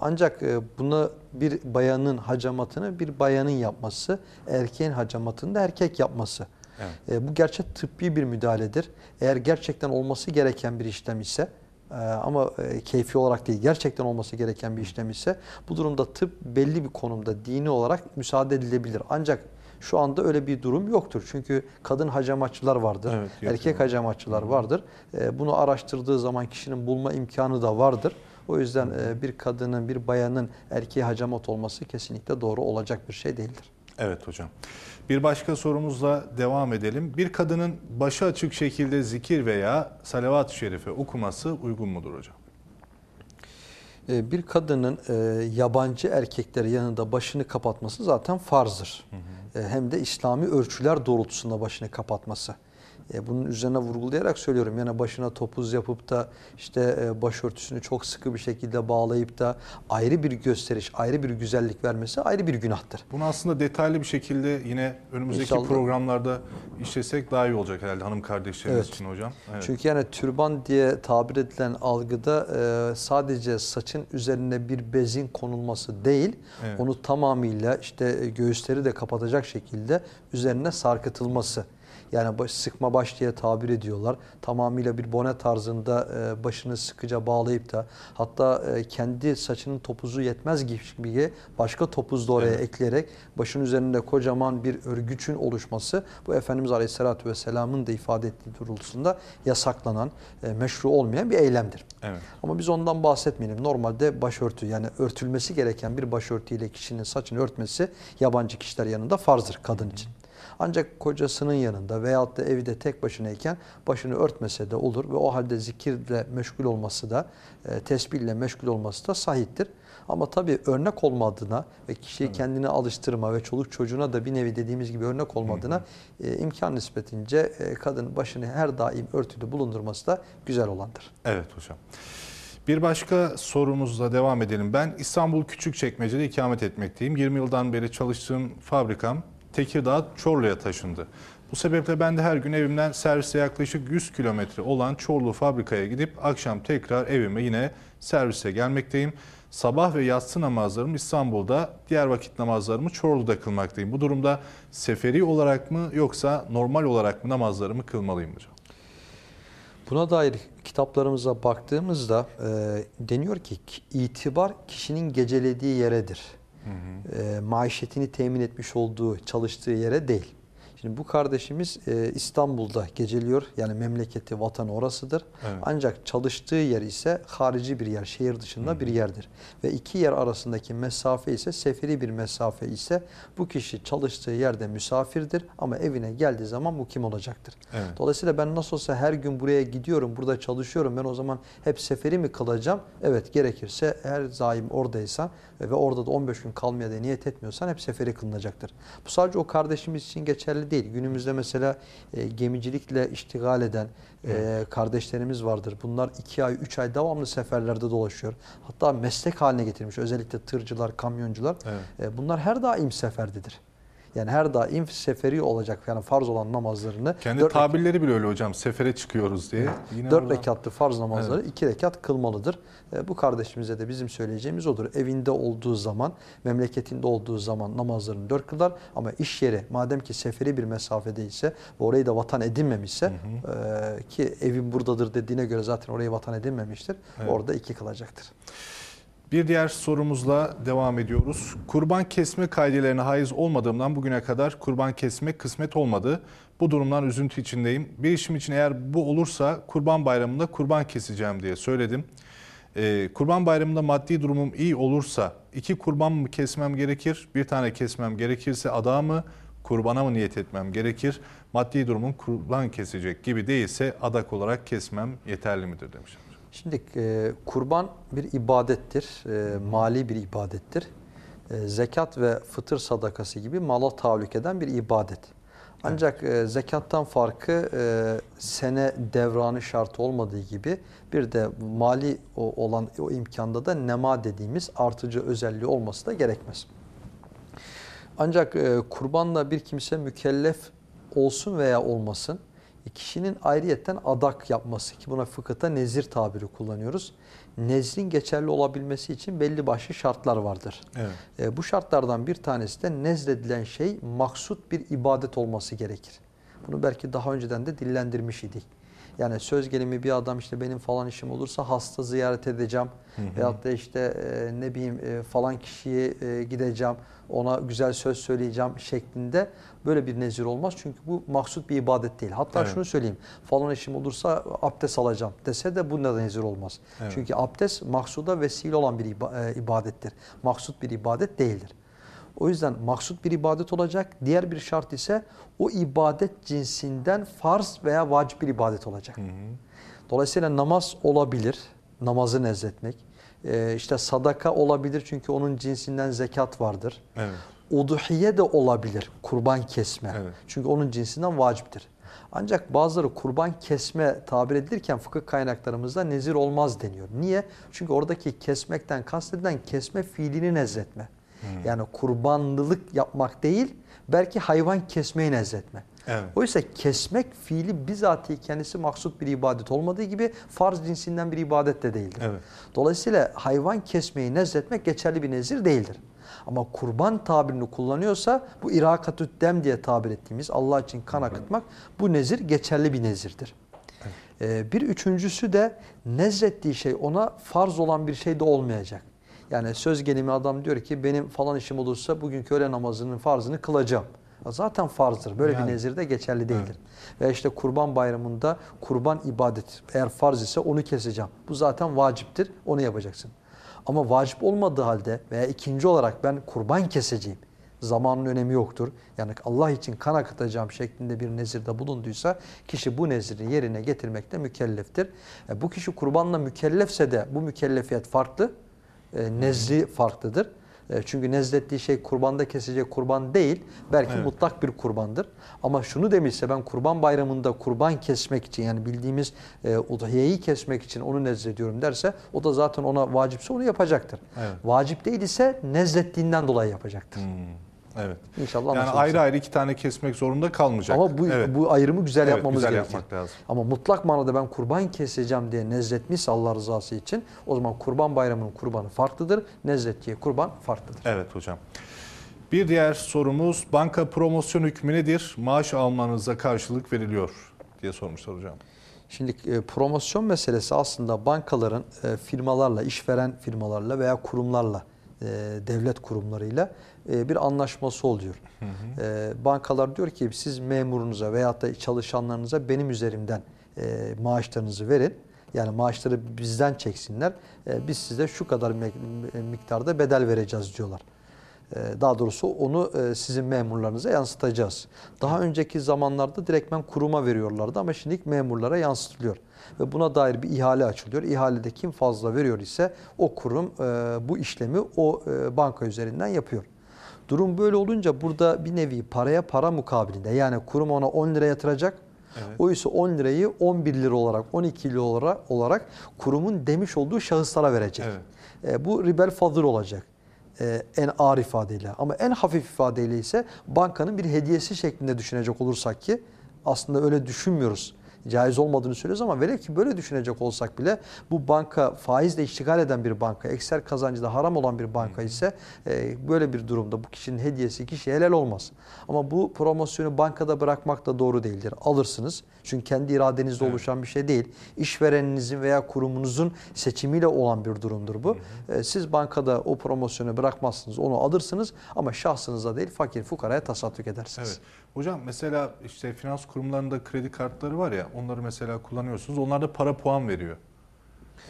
Speaker 2: Ancak buna bir bayanın hacamatını bir bayanın yapması, erkeğin hacamatını da erkek yapması.
Speaker 1: Evet.
Speaker 2: E, bu gerçek tıbbi bir müdahaledir. Eğer gerçekten olması gereken bir işlem ise e, ama e, keyfi olarak değil gerçekten olması gereken bir işlem ise bu durumda tıp belli bir konumda dini olarak müsaade edilebilir. Ancak şu anda öyle bir durum yoktur. Çünkü kadın hacamatçılar vardır.
Speaker 1: Evet,
Speaker 2: erkek hacamatçılar vardır. E, bunu araştırdığı zaman kişinin bulma imkanı da vardır. O yüzden e, bir kadının, bir bayanın erkeğe hacamat olması kesinlikle doğru olacak bir şey değildir.
Speaker 1: Evet hocam. Bir başka sorumuzla devam edelim. Bir kadının başı açık şekilde zikir veya salavat-ı şerife okuması uygun mudur hocam?
Speaker 2: E, bir kadının e, yabancı erkekler yanında başını kapatması zaten farzdır. E, Hem de İslami ölçüler doğrultusunda başını kapatması. E, Bunun üzerine vurgulayarak söylüyorum. Yani başına topuz yapıp da işte e, başörtüsünü çok sıkı bir şekilde bağlayıp da ayrı bir gösteriş, ayrı bir güzellik vermesi ayrı bir günahtır.
Speaker 1: Bunu aslında detaylı bir şekilde yine önümüzdeki
Speaker 2: İnşallah.
Speaker 1: programlarda işlesek daha iyi olacak herhalde hanım kardeşlerimiz
Speaker 2: Evet.
Speaker 1: için hocam. Evet.
Speaker 2: Çünkü yani türban diye tabir edilen algıda e, sadece saçın üzerine bir bezin konulması değil,
Speaker 1: Evet.
Speaker 2: onu tamamıyla işte e, göğüsleri de kapatacak şekilde üzerine sarkıtılması. Yani sıkma baş diye tabir ediyorlar. Tamamıyla bir bone tarzında e, başını sıkıca bağlayıp da hatta e, kendi saçının topuzu yetmez gibi başka topuz da oraya
Speaker 1: Evet.
Speaker 2: ekleyerek başın üzerinde kocaman bir örgüçün oluşması bu Efendimiz Aleyhisselatü Vesselam'ın da ifade ettiği doğrultusunda yasaklanan, e, meşru olmayan bir eylemdir.
Speaker 1: Evet.
Speaker 2: Ama biz ondan bahsetmeyelim. Normalde başörtü yani örtülmesi gereken bir başörtüyle kişinin saçını örtmesi yabancı kişiler yanında farzdır kadın için. Ancak kocasının yanında veyahut da evde tek başınayken başını örtmese de olur ve o halde zikirle meşgul olması da e, tesbihle meşgul olması da sahiptir. Ama tabii örnek olmadığına ve kişiyi kendine alıştırma ve çoluk çocuğuna da bir nevi dediğimiz gibi örnek olmadığına e, imkan nispetince e, kadın başını her daim örtülü bulundurması da güzel olandır.
Speaker 1: Evet hocam. Bir başka sorumuzla devam edelim. Ben İstanbul Küçükçekmece'de ikamet etmekteyim. 20 yıldan beri çalıştığım fabrikam Tekirdağ Çorlu'ya taşındı. Bu sebeple ben de her gün evimden servise yaklaşık 100 kilometre olan Çorlu fabrikaya gidip akşam tekrar evime yine servise gelmekteyim. Sabah ve yatsı namazlarımı İstanbul'da, diğer vakit namazlarımı Çorlu'da kılmaktayım. Bu durumda seferi olarak mı yoksa normal olarak mı namazlarımı kılmalıyım hocam?
Speaker 2: Buna dair kitaplarımıza baktığımızda e, deniyor ki itibar kişinin gecelediği yeredir. E, maişetini temin etmiş olduğu, çalıştığı yere değil. Şimdi bu kardeşimiz e, İstanbul'da geceliyor. Yani memleketi, vatanı orasıdır.
Speaker 1: Evet.
Speaker 2: Ancak çalıştığı yer ise harici bir yer, şehir dışında bir yerdir. Ve iki yer arasındaki mesafe ise seferi bir mesafe ise bu kişi çalıştığı yerde misafirdir ama evine geldiği zaman bu kim olacaktır?
Speaker 1: Evet.
Speaker 2: Dolayısıyla ben nasıl olsa her gün buraya gidiyorum, burada çalışıyorum. Ben o zaman hep seferi mi kılacağım? Evet gerekirse her zaim oradaysan ve orada da 15 gün kalmaya da niyet etmiyorsan hep seferi kılınacaktır. Bu sadece o kardeşimiz için geçerli değil. Değil. Günümüzde mesela e, gemicilikle iştigal eden e, kardeşlerimiz vardır. Bunlar iki ay, üç ay devamlı seferlerde dolaşıyor. Hatta meslek haline getirmiş. Özellikle tırcılar, kamyoncular.
Speaker 1: Evet.
Speaker 2: E, bunlar her daim seferdedir. Yani her daim seferi olacak. Yani farz olan namazlarını
Speaker 1: Kendi
Speaker 2: dört
Speaker 1: tabirleri bile öyle hocam. Sefere çıkıyoruz diye. Yine
Speaker 2: Dört
Speaker 1: oradan-
Speaker 2: rekatlı farz namazları iki rekat kılmalıdır. E, bu kardeşimize de bizim söyleyeceğimiz odur. Evinde olduğu zaman, memleketinde olduğu zaman namazlarını dört kılar. Ama iş yeri madem ki seferi bir mesafedeyse ve orayı da vatan edinmemişse e, ki evim buradadır dediğine göre zaten orayı vatan edinmemiştir.
Speaker 1: Evet.
Speaker 2: Orada iki kılacaktır.
Speaker 1: Bir diğer sorumuzla devam ediyoruz. Kurban kesme kaidelerine haiz olmadığımdan bugüne kadar kurban kesmek kısmet olmadı. Bu durumdan üzüntü içindeyim. Bir işim için eğer bu olursa kurban bayramında kurban keseceğim diye söyledim. Ee, kurban bayramında maddi durumum iyi olursa iki kurban mı kesmem gerekir? Bir tane kesmem gerekirse ada mı? Kurbana mı niyet etmem gerekir? Maddi durumum kurban kesecek gibi değilse adak olarak kesmem yeterli midir demişler.
Speaker 2: Şimdi e, kurban bir ibadettir, e, mali bir ibadettir. E, zekat ve fıtır sadakası gibi mala tahallük eden bir ibadet. Ancak e, zekattan farkı e, sene devranı şartı olmadığı gibi bir de mali o, olan o imkanda da nema dediğimiz artıcı özelliği olması da gerekmez. Ancak e, kurbanla bir kimse mükellef olsun veya olmasın, e, kişinin ayrıyetten adak yapması ki buna fıkıhta nezir tabiri kullanıyoruz. Nezrin geçerli olabilmesi için belli başlı şartlar vardır.
Speaker 1: Evet.
Speaker 2: E, bu şartlardan bir tanesi de nezledilen şey maksut bir ibadet olması gerekir. Bunu belki daha önceden de dillendirmiş idik. Yani söz gelimi bir adam işte benim falan işim olursa hasta ziyaret edeceğim. Veyahut da işte e, ne bileyim e, falan kişiye e, gideceğim, ona güzel söz söyleyeceğim şeklinde böyle bir nezir olmaz. Çünkü bu maksut bir ibadet değil. Hatta
Speaker 1: Evet.
Speaker 2: şunu söyleyeyim, falan işim olursa abdest alacağım dese de bu da nezir olmaz.
Speaker 1: Evet.
Speaker 2: Çünkü abdest maksuda vesile olan bir e, ibadettir. Maksut bir ibadet değildir. O yüzden maksut bir ibadet olacak. Diğer bir şart ise o ibadet cinsinden farz veya vacip bir ibadet olacak. Dolayısıyla namaz olabilir, namazı nezletmek. Ee, işte sadaka olabilir çünkü onun cinsinden zekat vardır.
Speaker 1: Evet.
Speaker 2: Uduhiye de olabilir, kurban kesme.
Speaker 1: Evet.
Speaker 2: Çünkü onun cinsinden vaciptir. Ancak bazıları kurban kesme tabir edilirken fıkıh kaynaklarımızda nezir olmaz deniyor. Niye? Çünkü oradaki kesmekten kastedilen kesme fiilini nezletme. Yani kurbanlılık yapmak değil, belki hayvan kesmeyi nezletme.
Speaker 1: Evet.
Speaker 2: Oysa kesmek fiili bizatihi kendisi maksut bir ibadet olmadığı gibi farz cinsinden bir ibadet de değildir.
Speaker 1: Evet.
Speaker 2: Dolayısıyla hayvan kesmeyi nezletmek geçerli bir nezir değildir. Ama kurban tabirini kullanıyorsa bu irakatü dem diye tabir ettiğimiz Allah için kan akıtmak bu nezir geçerli bir nezirdir. Ee, bir üçüncüsü de nezrettiği şey ona farz olan bir şey de olmayacak. Yani söz gelimi adam diyor ki benim falan işim olursa bugünkü öğle namazının farzını kılacağım. Zaten farzdır. Böyle
Speaker 1: Yani.
Speaker 2: bir nezir de geçerli değildir. Ve işte kurban bayramında kurban ibadet eğer farz ise onu keseceğim. Bu zaten vaciptir. Onu yapacaksın. Ama vacip olmadığı halde veya ikinci olarak ben kurban keseceğim. Zamanın önemi yoktur. Yani Allah için kan akıtacağım şeklinde bir nezirde bulunduysa kişi bu neziri yerine getirmekte mükelleftir. E, bu kişi kurbanla mükellefse de bu mükellefiyet farklı. E, nezri farklıdır. E, çünkü nezlettiği şey kurbanda kesecek kurban değil. Belki
Speaker 1: Evet.
Speaker 2: mutlak bir kurbandır. Ama şunu demişse ben kurban bayramında kurban kesmek için yani bildiğimiz e, udhiyeyi kesmek için onu nezlediyorum derse o da zaten ona vacipse onu yapacaktır.
Speaker 1: Evet.
Speaker 2: Vacip değil ise nezlettiğinden dolayı yapacaktır.
Speaker 1: Hmm, Evet.
Speaker 2: İnşallah
Speaker 1: Yani
Speaker 2: anlaşılır.
Speaker 1: ayrı ayrı iki tane kesmek zorunda kalmayacak.
Speaker 2: Ama bu,
Speaker 1: Evet.
Speaker 2: bu ayrımı güzel
Speaker 1: Evet,
Speaker 2: yapmamız
Speaker 1: güzel
Speaker 2: gerekir.
Speaker 1: yapmak lazım.
Speaker 2: Ama mutlak manada ben kurban keseceğim diye nezletmişse Allah rızası için o zaman kurban bayramının kurbanı farklıdır. Nezlettiği kurban farklıdır.
Speaker 1: Evet hocam. Bir diğer sorumuz banka promosyon hükmü nedir? Maaş almanıza karşılık veriliyor diye sormuşlar hocam.
Speaker 2: Şimdi e, promosyon meselesi aslında bankaların e, firmalarla, işveren firmalarla veya kurumlarla, e, devlet kurumlarıyla bir anlaşması oluyor. E, bankalar diyor ki siz memurunuza veyahut da çalışanlarınıza benim üzerimden e, maaşlarınızı verin. Yani maaşları bizden çeksinler. E, biz size şu kadar miktarda bedel vereceğiz diyorlar. Daha doğrusu onu e, sizin memurlarınıza yansıtacağız. Daha önceki zamanlarda direktmen kuruma veriyorlardı ama şimdi memurlara yansıtılıyor. Ve buna dair bir ihale açılıyor. İhalede kim fazla veriyor ise o kurum e, bu işlemi o e, banka üzerinden yapıyor. Durum böyle olunca burada bir nevi paraya para mukabilinde yani kurum ona 10 lira yatıracak.
Speaker 1: Evet.
Speaker 2: O ise 10 lirayı 11 lira olarak 12 lira olarak, olarak kurumun demiş olduğu şahıslara verecek.
Speaker 1: Evet.
Speaker 2: E, bu ribel fazıl olacak. E, en ağır ifadeyle. Ama en hafif ifadeyle ise bankanın bir hediyesi şeklinde düşünecek olursak ki aslında öyle düşünmüyoruz. Caiz olmadığını söylüyoruz ama velev ki böyle düşünecek olsak bile bu banka faizle iştigal eden bir banka, ekser kazancı da haram olan bir banka ise e, böyle bir durumda bu kişinin hediyesi kişiye helal olmaz. Ama bu promosyonu bankada bırakmak da doğru değildir. Alırsınız. Çünkü kendi iradenizle
Speaker 1: Evet.
Speaker 2: oluşan bir şey değil. İşvereninizin veya kurumunuzun seçimiyle olan bir durumdur bu. E, Siz bankada o promosyonu bırakmazsınız, onu alırsınız ama şahsınıza değil fakir fukaraya tasadduk edersiniz.
Speaker 1: Evet. Hocam mesela işte finans kurumlarında kredi kartları var ya onları mesela kullanıyorsunuz. Onlar da para puan veriyor.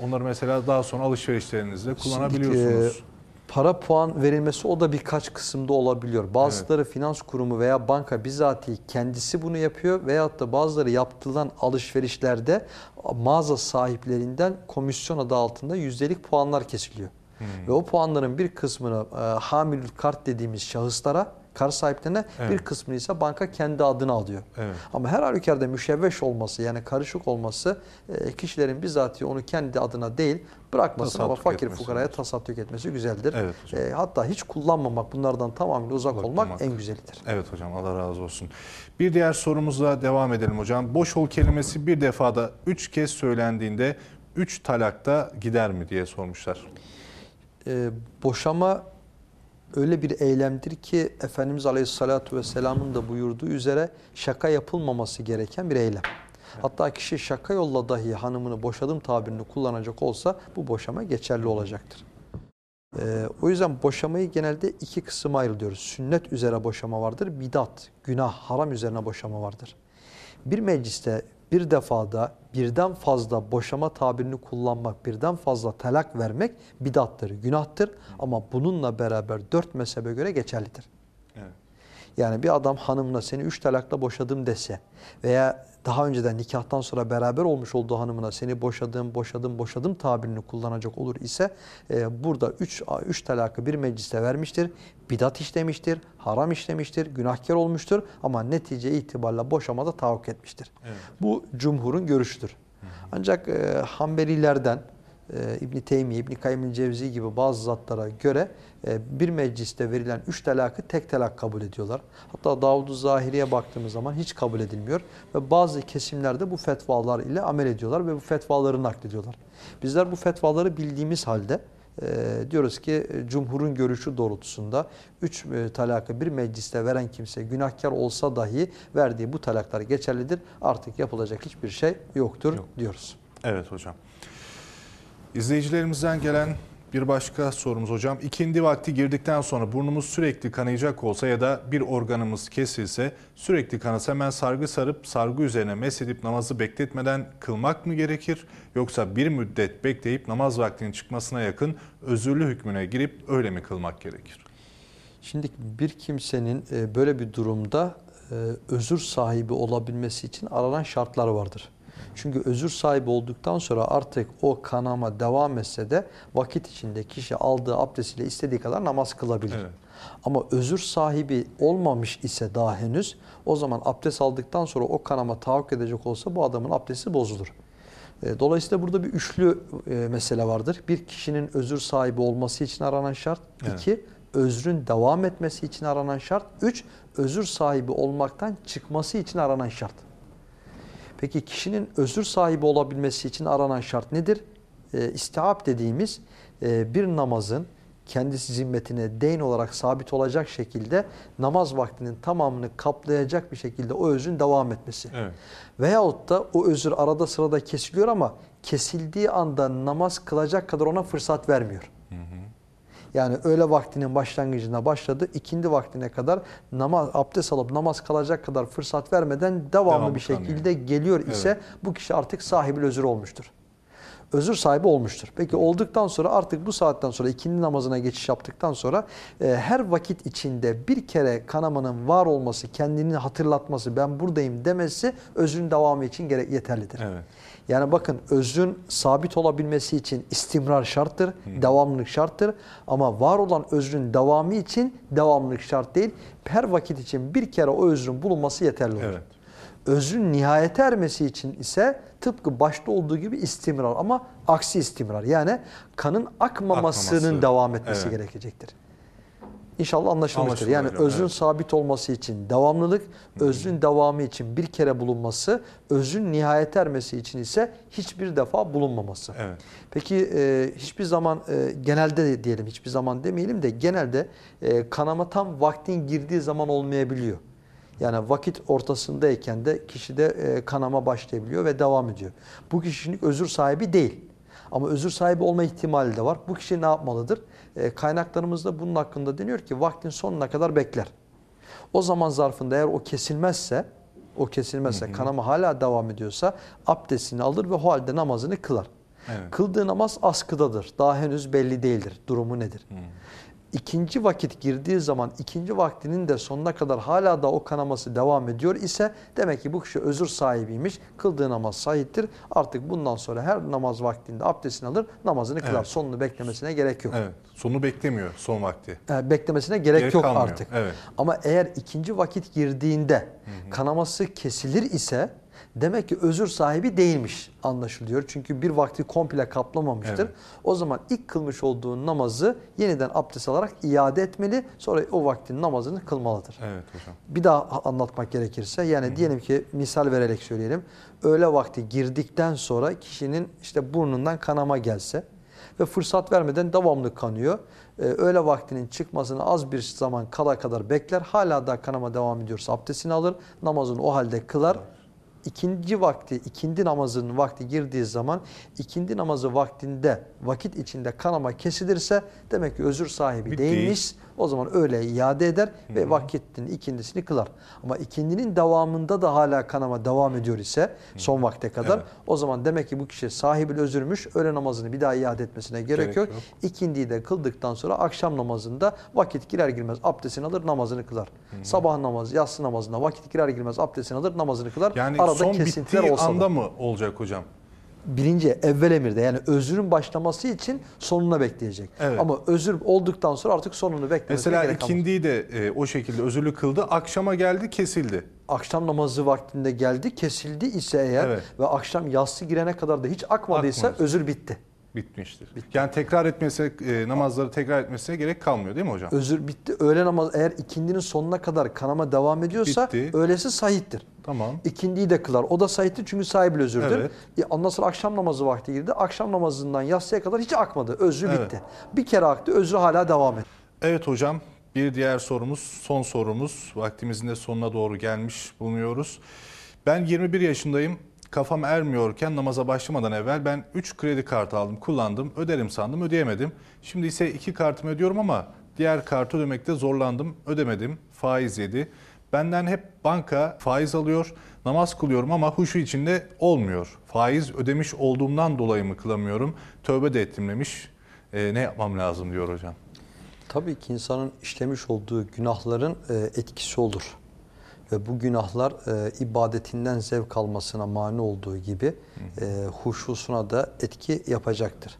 Speaker 1: Onları mesela daha sonra alışverişlerinizde kullanabiliyorsunuz.
Speaker 2: Şimdi, e, para puan verilmesi o da birkaç kısımda olabiliyor. Bazıları finans kurumu veya banka bizatihi kendisi bunu yapıyor veyahut da bazıları yapılan alışverişlerde mağaza sahiplerinden komisyon adı altında yüzdelik puanlar kesiliyor.
Speaker 1: Hmm.
Speaker 2: Ve o puanların bir kısmını e, hamilül kart dediğimiz şahıslara, kart sahiplerine
Speaker 1: Evet.
Speaker 2: bir kısmını ise banka kendi adına alıyor.
Speaker 1: Evet.
Speaker 2: Ama her halükarda müşevveş olması yani karışık olması e, kişilerin bizatihi onu kendi adına değil bırakmasın ama
Speaker 1: Tasadduk
Speaker 2: fakir
Speaker 1: etmesi
Speaker 2: fukaraya tasadduk etmesi güzeldir.
Speaker 1: Evet hocam.
Speaker 2: E, hatta hiç kullanmamak bunlardan tamamıyla uzak olmak. en güzelidir.
Speaker 1: Evet hocam Allah razı olsun. Bir diğer sorumuzla devam edelim hocam. Boş ol kelimesi bir defada üç kez söylendiğinde üç talakta gider mi diye sormuşlar.
Speaker 2: E, boşama öyle bir eylemdir ki Efendimiz Aleyhisselatü Vesselam'ın da buyurduğu üzere şaka yapılmaması gereken bir eylem. Hatta kişi şaka yolla dahi hanımını boşadım tabirini kullanacak olsa bu boşama geçerli olacaktır. Ee, o yüzden boşamayı genelde iki kısıma ayrılıyoruz. Sünnet üzere boşama vardır, bidat, günah, haram üzerine boşama vardır. Bir mecliste bir defada birden fazla boşama tabirini kullanmak, birden fazla talak vermek bidattır, günahtır. Ama bununla beraber dört mezhebe göre geçerlidir.
Speaker 1: Evet.
Speaker 2: Yani bir adam hanımla seni üç talakla boşadım dese veya daha önceden nikahtan sonra beraber olmuş olduğu hanımına seni boşadım, boşadım, boşadım tabirini kullanacak olur ise e, burada üç, üç talakı bir mecliste vermiştir. Bidat işlemiştir, haram işlemiştir, günahkar olmuştur ama netice itibariyle boşamada tahakkuk etmiştir.
Speaker 1: Evet.
Speaker 2: Bu cumhurun görüşüdür. Ancak e, Hanbelilerden e, İbn Teymiye, İbn Kayyim Cevzi gibi bazı zatlara göre e, bir mecliste verilen üç talakı tek talak kabul ediyorlar. Hatta Davud-u Zahiri'ye baktığımız zaman hiç kabul edilmiyor ve bazı kesimlerde bu fetvalar ile amel ediyorlar ve bu fetvaları naklediyorlar. Bizler bu fetvaları bildiğimiz halde e, diyoruz ki cumhurun görüşü doğrultusunda üç e, talakı bir mecliste veren kimse günahkar olsa dahi verdiği bu talaklar geçerlidir. Artık yapılacak hiçbir şey yoktur
Speaker 1: Yok.
Speaker 2: diyoruz.
Speaker 1: Evet hocam. İzleyicilerimizden gelen bir başka sorumuz hocam. İkindi vakti girdikten sonra burnumuz sürekli kanayacak olsa ya da bir organımız kesilse sürekli kanasa hemen sargı sarıp sargı üzerine mesedip namazı bekletmeden kılmak mı gerekir? Yoksa bir müddet bekleyip namaz vaktinin çıkmasına yakın özürlü hükmüne girip öyle mi kılmak gerekir?
Speaker 2: Şimdi bir kimsenin e, böyle bir durumda e, özür sahibi olabilmesi için aranan şartlar vardır. Çünkü özür sahibi olduktan sonra artık o kanama devam etse de vakit içinde kişi aldığı abdestiyle istediği kadar namaz kılabilir.
Speaker 1: Evet.
Speaker 2: Ama özür sahibi olmamış ise daha henüz o zaman abdest aldıktan sonra o kanama tahakkuk edecek olsa bu adamın abdesti bozulur. E, Dolayısıyla burada bir üçlü e, mesele vardır. Bir kişinin özür sahibi olması için aranan şart.
Speaker 1: Evet.
Speaker 2: iki özrün devam etmesi için aranan şart. Üç, özür sahibi olmaktan çıkması için aranan şart. Peki kişinin özür sahibi olabilmesi için aranan şart nedir? E, istihap dediğimiz e, bir namazın kendisi zimmetine değin olarak sabit olacak şekilde namaz vaktinin tamamını kaplayacak bir şekilde o özrün devam etmesi.
Speaker 1: Evet.
Speaker 2: Veyahut da o özür arada sırada kesiliyor ama kesildiği anda namaz kılacak kadar ona fırsat vermiyor. Yani öğle vaktinin başlangıcına başladı. ikindi vaktine kadar namaz abdest alıp namaz kalacak kadar fırsat vermeden devamlı
Speaker 1: Devamlı
Speaker 2: bir şekilde geliyor ise
Speaker 1: Evet.
Speaker 2: bu kişi artık sahibi özür olmuştur. Özür sahibi olmuştur. Peki olduktan sonra artık bu saatten sonra ikindi namazına geçiş yaptıktan sonra e, her vakit içinde bir kere kanamanın var olması, kendini hatırlatması, ben buradayım demesi özrün devamı için gerek yeterlidir.
Speaker 1: Evet.
Speaker 2: Yani bakın özrün sabit olabilmesi için istimrar şarttır, devamlılık şarttır. Ama var olan özrün devamı için devamlılık şart değil. Her vakit için bir kere o özrün bulunması yeterli olur.
Speaker 1: Evet.
Speaker 2: Özrün nihayete ermesi için ise tıpkı başta olduğu gibi istimrar ama aksi istimrar. Yani kanın akmamasının
Speaker 1: Akmaması.
Speaker 2: devam etmesi
Speaker 1: Evet.
Speaker 2: gerekecektir. İnşallah anlaşılmıştır. Yani özrün
Speaker 1: evet.
Speaker 2: sabit olması için devamlılık, özrün devamı için bir kere bulunması, özrün nihayet ermesi için ise hiçbir defa bulunmaması.
Speaker 1: Evet.
Speaker 2: Peki e, hiçbir zaman e, genelde de diyelim hiçbir zaman demeyelim de genelde e, kanama tam vaktin girdiği zaman olmayabiliyor. Yani vakit ortasındayken de kişide e, kanama başlayabiliyor ve devam ediyor. Bu kişinin özür sahibi değil. Ama özür sahibi olma ihtimali de var. Bu kişi ne yapmalıdır? E, kaynaklarımızda bunun hakkında deniyor ki vaktin sonuna kadar bekler. O zaman zarfında eğer o kesilmezse, o kesilmezse, kanama hala devam ediyorsa abdestini alır ve o halde namazını kılar.
Speaker 1: Evet.
Speaker 2: Kıldığı namaz askıdadır. Daha henüz belli değildir. Durumu nedir? İkinci vakit girdiği zaman ikinci vaktinin de sonuna kadar hala da o kanaması devam ediyor ise demek ki bu kişi özür sahibiymiş. Kıldığı namaz sahiptir. Artık bundan sonra her namaz vaktinde abdestini alır, namazını kılar.
Speaker 1: Evet.
Speaker 2: Sonunu beklemesine gerek yok.
Speaker 1: Evet. Sonu beklemiyor son vakti.
Speaker 2: E, beklemesine gerek,
Speaker 1: Gerek
Speaker 2: yok
Speaker 1: kalmıyor.
Speaker 2: artık.
Speaker 1: Evet.
Speaker 2: Ama eğer ikinci vakit girdiğinde kanaması kesilir ise demek ki özür sahibi değilmiş anlaşılıyor. Çünkü bir vakti komple kaplamamıştır.
Speaker 1: Evet.
Speaker 2: O zaman ilk kılmış olduğu namazı yeniden abdest alarak iade etmeli. Sonra o vaktin namazını kılmalıdır.
Speaker 1: Evet hocam.
Speaker 2: Bir daha anlatmak gerekirse yani diyelim ki misal vererek söyleyelim. Öğle vakti girdikten sonra kişinin işte burnundan kanama gelse ve fırsat vermeden devamlı kanıyor. Ee, öğle vaktinin çıkmasını az bir zaman kala kadar bekler. Hala da kanama devam ediyorsa abdestini alır. Namazını o halde kılar. İkinci vakti, ikindi namazının vakti girdiği zaman ikindi namazı vaktinde vakit içinde kanama kesilirse demek ki özür sahibi
Speaker 1: Bitti.
Speaker 2: değilmiş. O zaman öyle iade eder ve vakitin ikindisini kılar. Ama ikindinin devamında da hala kanama devam ediyor ise son vakte kadar
Speaker 1: Evet.
Speaker 2: o zaman demek ki bu kişi sahibi özürmüş. Öğle namazını bir daha iade etmesine gerek,
Speaker 1: Gerek
Speaker 2: yok.
Speaker 1: yok.
Speaker 2: İkindiyi de kıldıktan sonra akşam namazında vakit girer girmez abdestini alır namazını kılar. Sabah namazı, yatsı namazında vakit girer girmez abdestini alır namazını kılar.
Speaker 1: Yani
Speaker 2: Arada
Speaker 1: son bittiği
Speaker 2: olsa da.
Speaker 1: anda mı olacak hocam?
Speaker 2: Birinci evvel emirde yani özrün başlaması için sonuna bekleyecek.
Speaker 1: Evet.
Speaker 2: Ama özür olduktan sonra artık sonunu beklemesine
Speaker 1: Mesela
Speaker 2: gerek kalmaz.
Speaker 1: ikindiyi de e, o şekilde özürlü kıldı. Akşama geldi kesildi.
Speaker 2: akşam namazı vaktinde geldi, kesildi ise eğer
Speaker 1: Evet.
Speaker 2: ve akşam yatsı girene kadar da hiç akmadıysa
Speaker 1: Akmadı.
Speaker 2: özür bitti.
Speaker 1: Bitmiştir. Yani tekrar etmesi, e, namazları tekrar etmesine gerek kalmıyor değil mi hocam?
Speaker 2: Özür bitti. Öğle namazı eğer ikindinin sonuna kadar kanama devam ediyorsa
Speaker 1: Bitti.
Speaker 2: öğlesi sahiptir.
Speaker 1: Tamam.
Speaker 2: İkindiyi de kılar. O da sahiptir çünkü sahibi özürdür.
Speaker 1: Evet.
Speaker 2: E, Ondan sonra akşam namazı vakti girdi. Akşam namazından yatsıya kadar hiç akmadı. Özrü
Speaker 1: Evet.
Speaker 2: bitti. Bir kere aktı. Özrü hala devam etti.
Speaker 1: Evet hocam. Bir diğer sorumuz, son sorumuz. Vaktimizin de sonuna doğru gelmiş bulunuyoruz. Ben 21 yaşındayım. Kafam ermiyorken namaza başlamadan evvel ben 3 kredi kartı aldım, kullandım, öderim sandım, ödeyemedim. Şimdi ise 2 kartımı ödüyorum ama diğer kartı ödemekte zorlandım, ödemedim, faiz yedi. Benden hep banka faiz alıyor, namaz kılıyorum ama huşu içinde olmuyor. Faiz ödemiş olduğumdan dolayı mı kılamıyorum? Tövbe de ettim demiş. E, ne yapmam lazım diyor hocam.
Speaker 2: Tabii ki insanın işlemiş olduğu günahların e, etkisi olur. Ve bu günahlar e, ibadetinden zevk almasına mani olduğu gibi e, huşusuna da etki yapacaktır.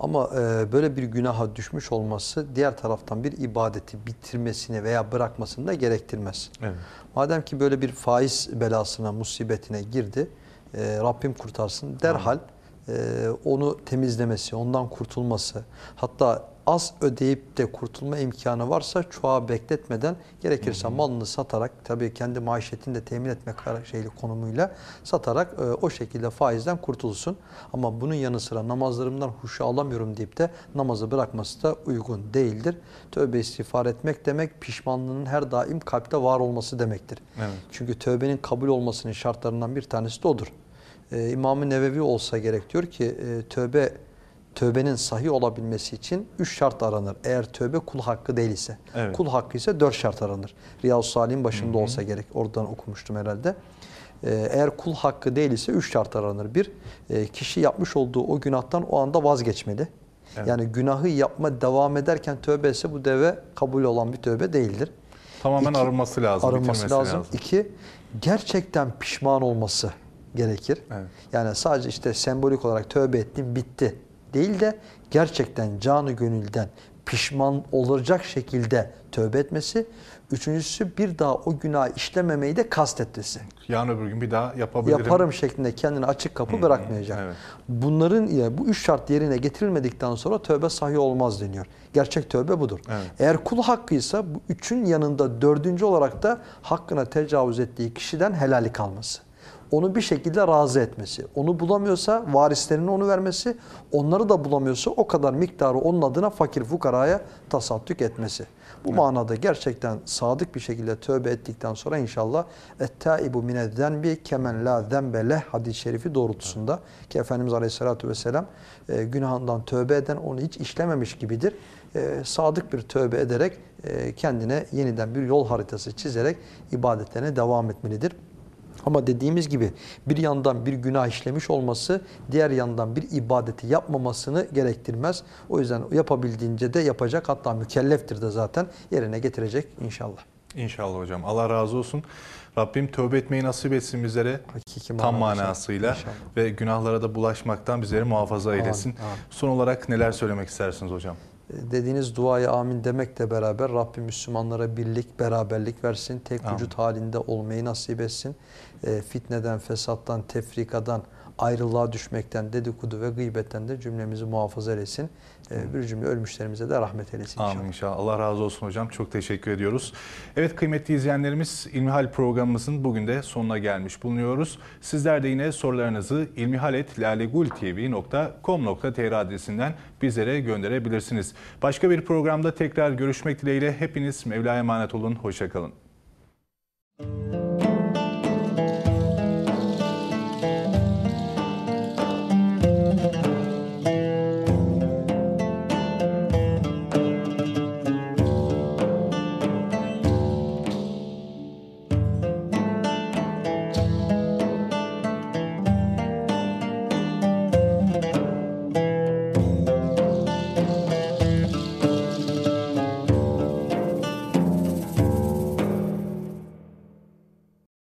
Speaker 2: Ama e, böyle bir günaha düşmüş olması diğer taraftan bir ibadeti bitirmesini veya bırakmasını da gerektirmez.
Speaker 1: Evet.
Speaker 2: Madem ki böyle bir faiz belasına, musibetine girdi, e, Rabbim kurtarsın derhal e, onu temizlemesi, ondan kurtulması, hatta az ödeyip de kurtulma imkanı varsa çoğa bekletmeden gerekirse malını satarak, tabii kendi maişetini de temin etme kar- şeyli konumuyla satarak e, o şekilde faizden kurtulsun. Ama bunun yanı sıra namazlarımdan huşu alamıyorum deyip de namazı bırakması da uygun değildir. Tövbe istiğfar etmek demek pişmanlığının her daim kalpte var olması demektir.
Speaker 1: Evet.
Speaker 2: Çünkü tövbenin kabul olmasının şartlarından bir tanesi de odur. Ee, İmam-ı Nevevi olsa gerek diyor ki e, tövbe tövbenin sahih olabilmesi için üç şart aranır. Eğer tövbe kul hakkı değil ise.
Speaker 1: Evet.
Speaker 2: Kul hakkı ise dört şart aranır. Riyaz-ı Salih'in başında olsa gerek. Oradan okumuştum herhalde. e, eğer kul hakkı değil ise üç şart aranır. Bir, e, kişi yapmış olduğu o günahtan o anda vazgeçmeli.
Speaker 1: Evet.
Speaker 2: Yani günahı yapma devam ederken tövbe etse bu deve kabul olan bir tövbe değildir.
Speaker 1: Tamamen
Speaker 2: İki,
Speaker 1: arınması lazım,
Speaker 2: Arınması lazım.
Speaker 1: lazım.
Speaker 2: İki, gerçekten pişman olması gerekir.
Speaker 1: Evet.
Speaker 2: Yani sadece işte sembolik olarak tövbe ettim bitti değil de gerçekten canı gönülden pişman olacak şekilde tövbe etmesi. Üçüncüsü bir daha o günah işlememeyi de kastetmesi.
Speaker 1: Yarın öbür gün bir daha yapabilirim.
Speaker 2: Yaparım şeklinde kendine açık kapı bırakmayacak.
Speaker 1: evet.
Speaker 2: Bunların bu üç şart yerine getirilmedikten sonra tövbe sahih olmaz deniyor. Gerçek tövbe budur.
Speaker 1: Evet.
Speaker 2: Eğer kul hakkıysa bu üçün yanında dördüncü olarak da hakkına tecavüz ettiği kişiden helali kalması. Onu bir şekilde razı etmesi. Onu bulamıyorsa varislerine onu vermesi. Onları da bulamıyorsa o kadar miktarı onun adına fakir fukaraya tasaddük etmesi. Bu manada gerçekten sadık bir şekilde tövbe ettikten sonra inşallah ettaibu mine zenbi kemen la zenbe leh hadis-i şerifi doğrultusunda ki Efendimiz Aleyhisselatü Vesselam e, günahından tövbe eden onu hiç işlememiş gibidir. E, sadık bir tövbe ederek e, kendine yeniden bir yol haritası çizerek ibadetlerine devam etmelidir. Ama dediğimiz gibi bir yandan bir günah işlemiş olması diğer yandan bir ibadeti yapmamasını gerektirmez. O yüzden yapabildiğince de yapacak hatta mükelleftir de zaten yerine getirecek inşallah.
Speaker 1: İnşallah hocam. Allah razı olsun. Rabbim tövbe etmeyi nasip etsin bizlere.
Speaker 2: Hakiki
Speaker 1: Tam manasıyla
Speaker 2: inşallah.
Speaker 1: ve günahlara da bulaşmaktan bizleri muhafaza
Speaker 2: Amin,
Speaker 1: eylesin.
Speaker 2: amin.
Speaker 1: Son olarak neler söylemek istersiniz hocam?
Speaker 2: Dediğiniz duaya amin demekle beraber Rabbim Müslümanlara birlik, beraberlik versin. Tek
Speaker 1: Amin.
Speaker 2: vücut halinde olmayı nasip etsin. E, fitneden, fesattan, tefrikadan, ayrılığa düşmekten, dedikodu ve gıybetten de cümlemizi muhafaza eylesin. E, bir cümle ölmüşlerimize de rahmet eylesin inşallah.
Speaker 1: Amin inşallah. Allah razı olsun hocam. Çok teşekkür ediyoruz. Evet kıymetli izleyenlerimiz İlmihal programımızın bugün de sonuna gelmiş bulunuyoruz. Sizler de yine sorularınızı ilmihaletlalegultv.com.tr adresinden bizlere gönderebilirsiniz. Başka bir programda tekrar görüşmek dileğiyle hepiniz Mevla'ya emanet olun. Hoşçakalın.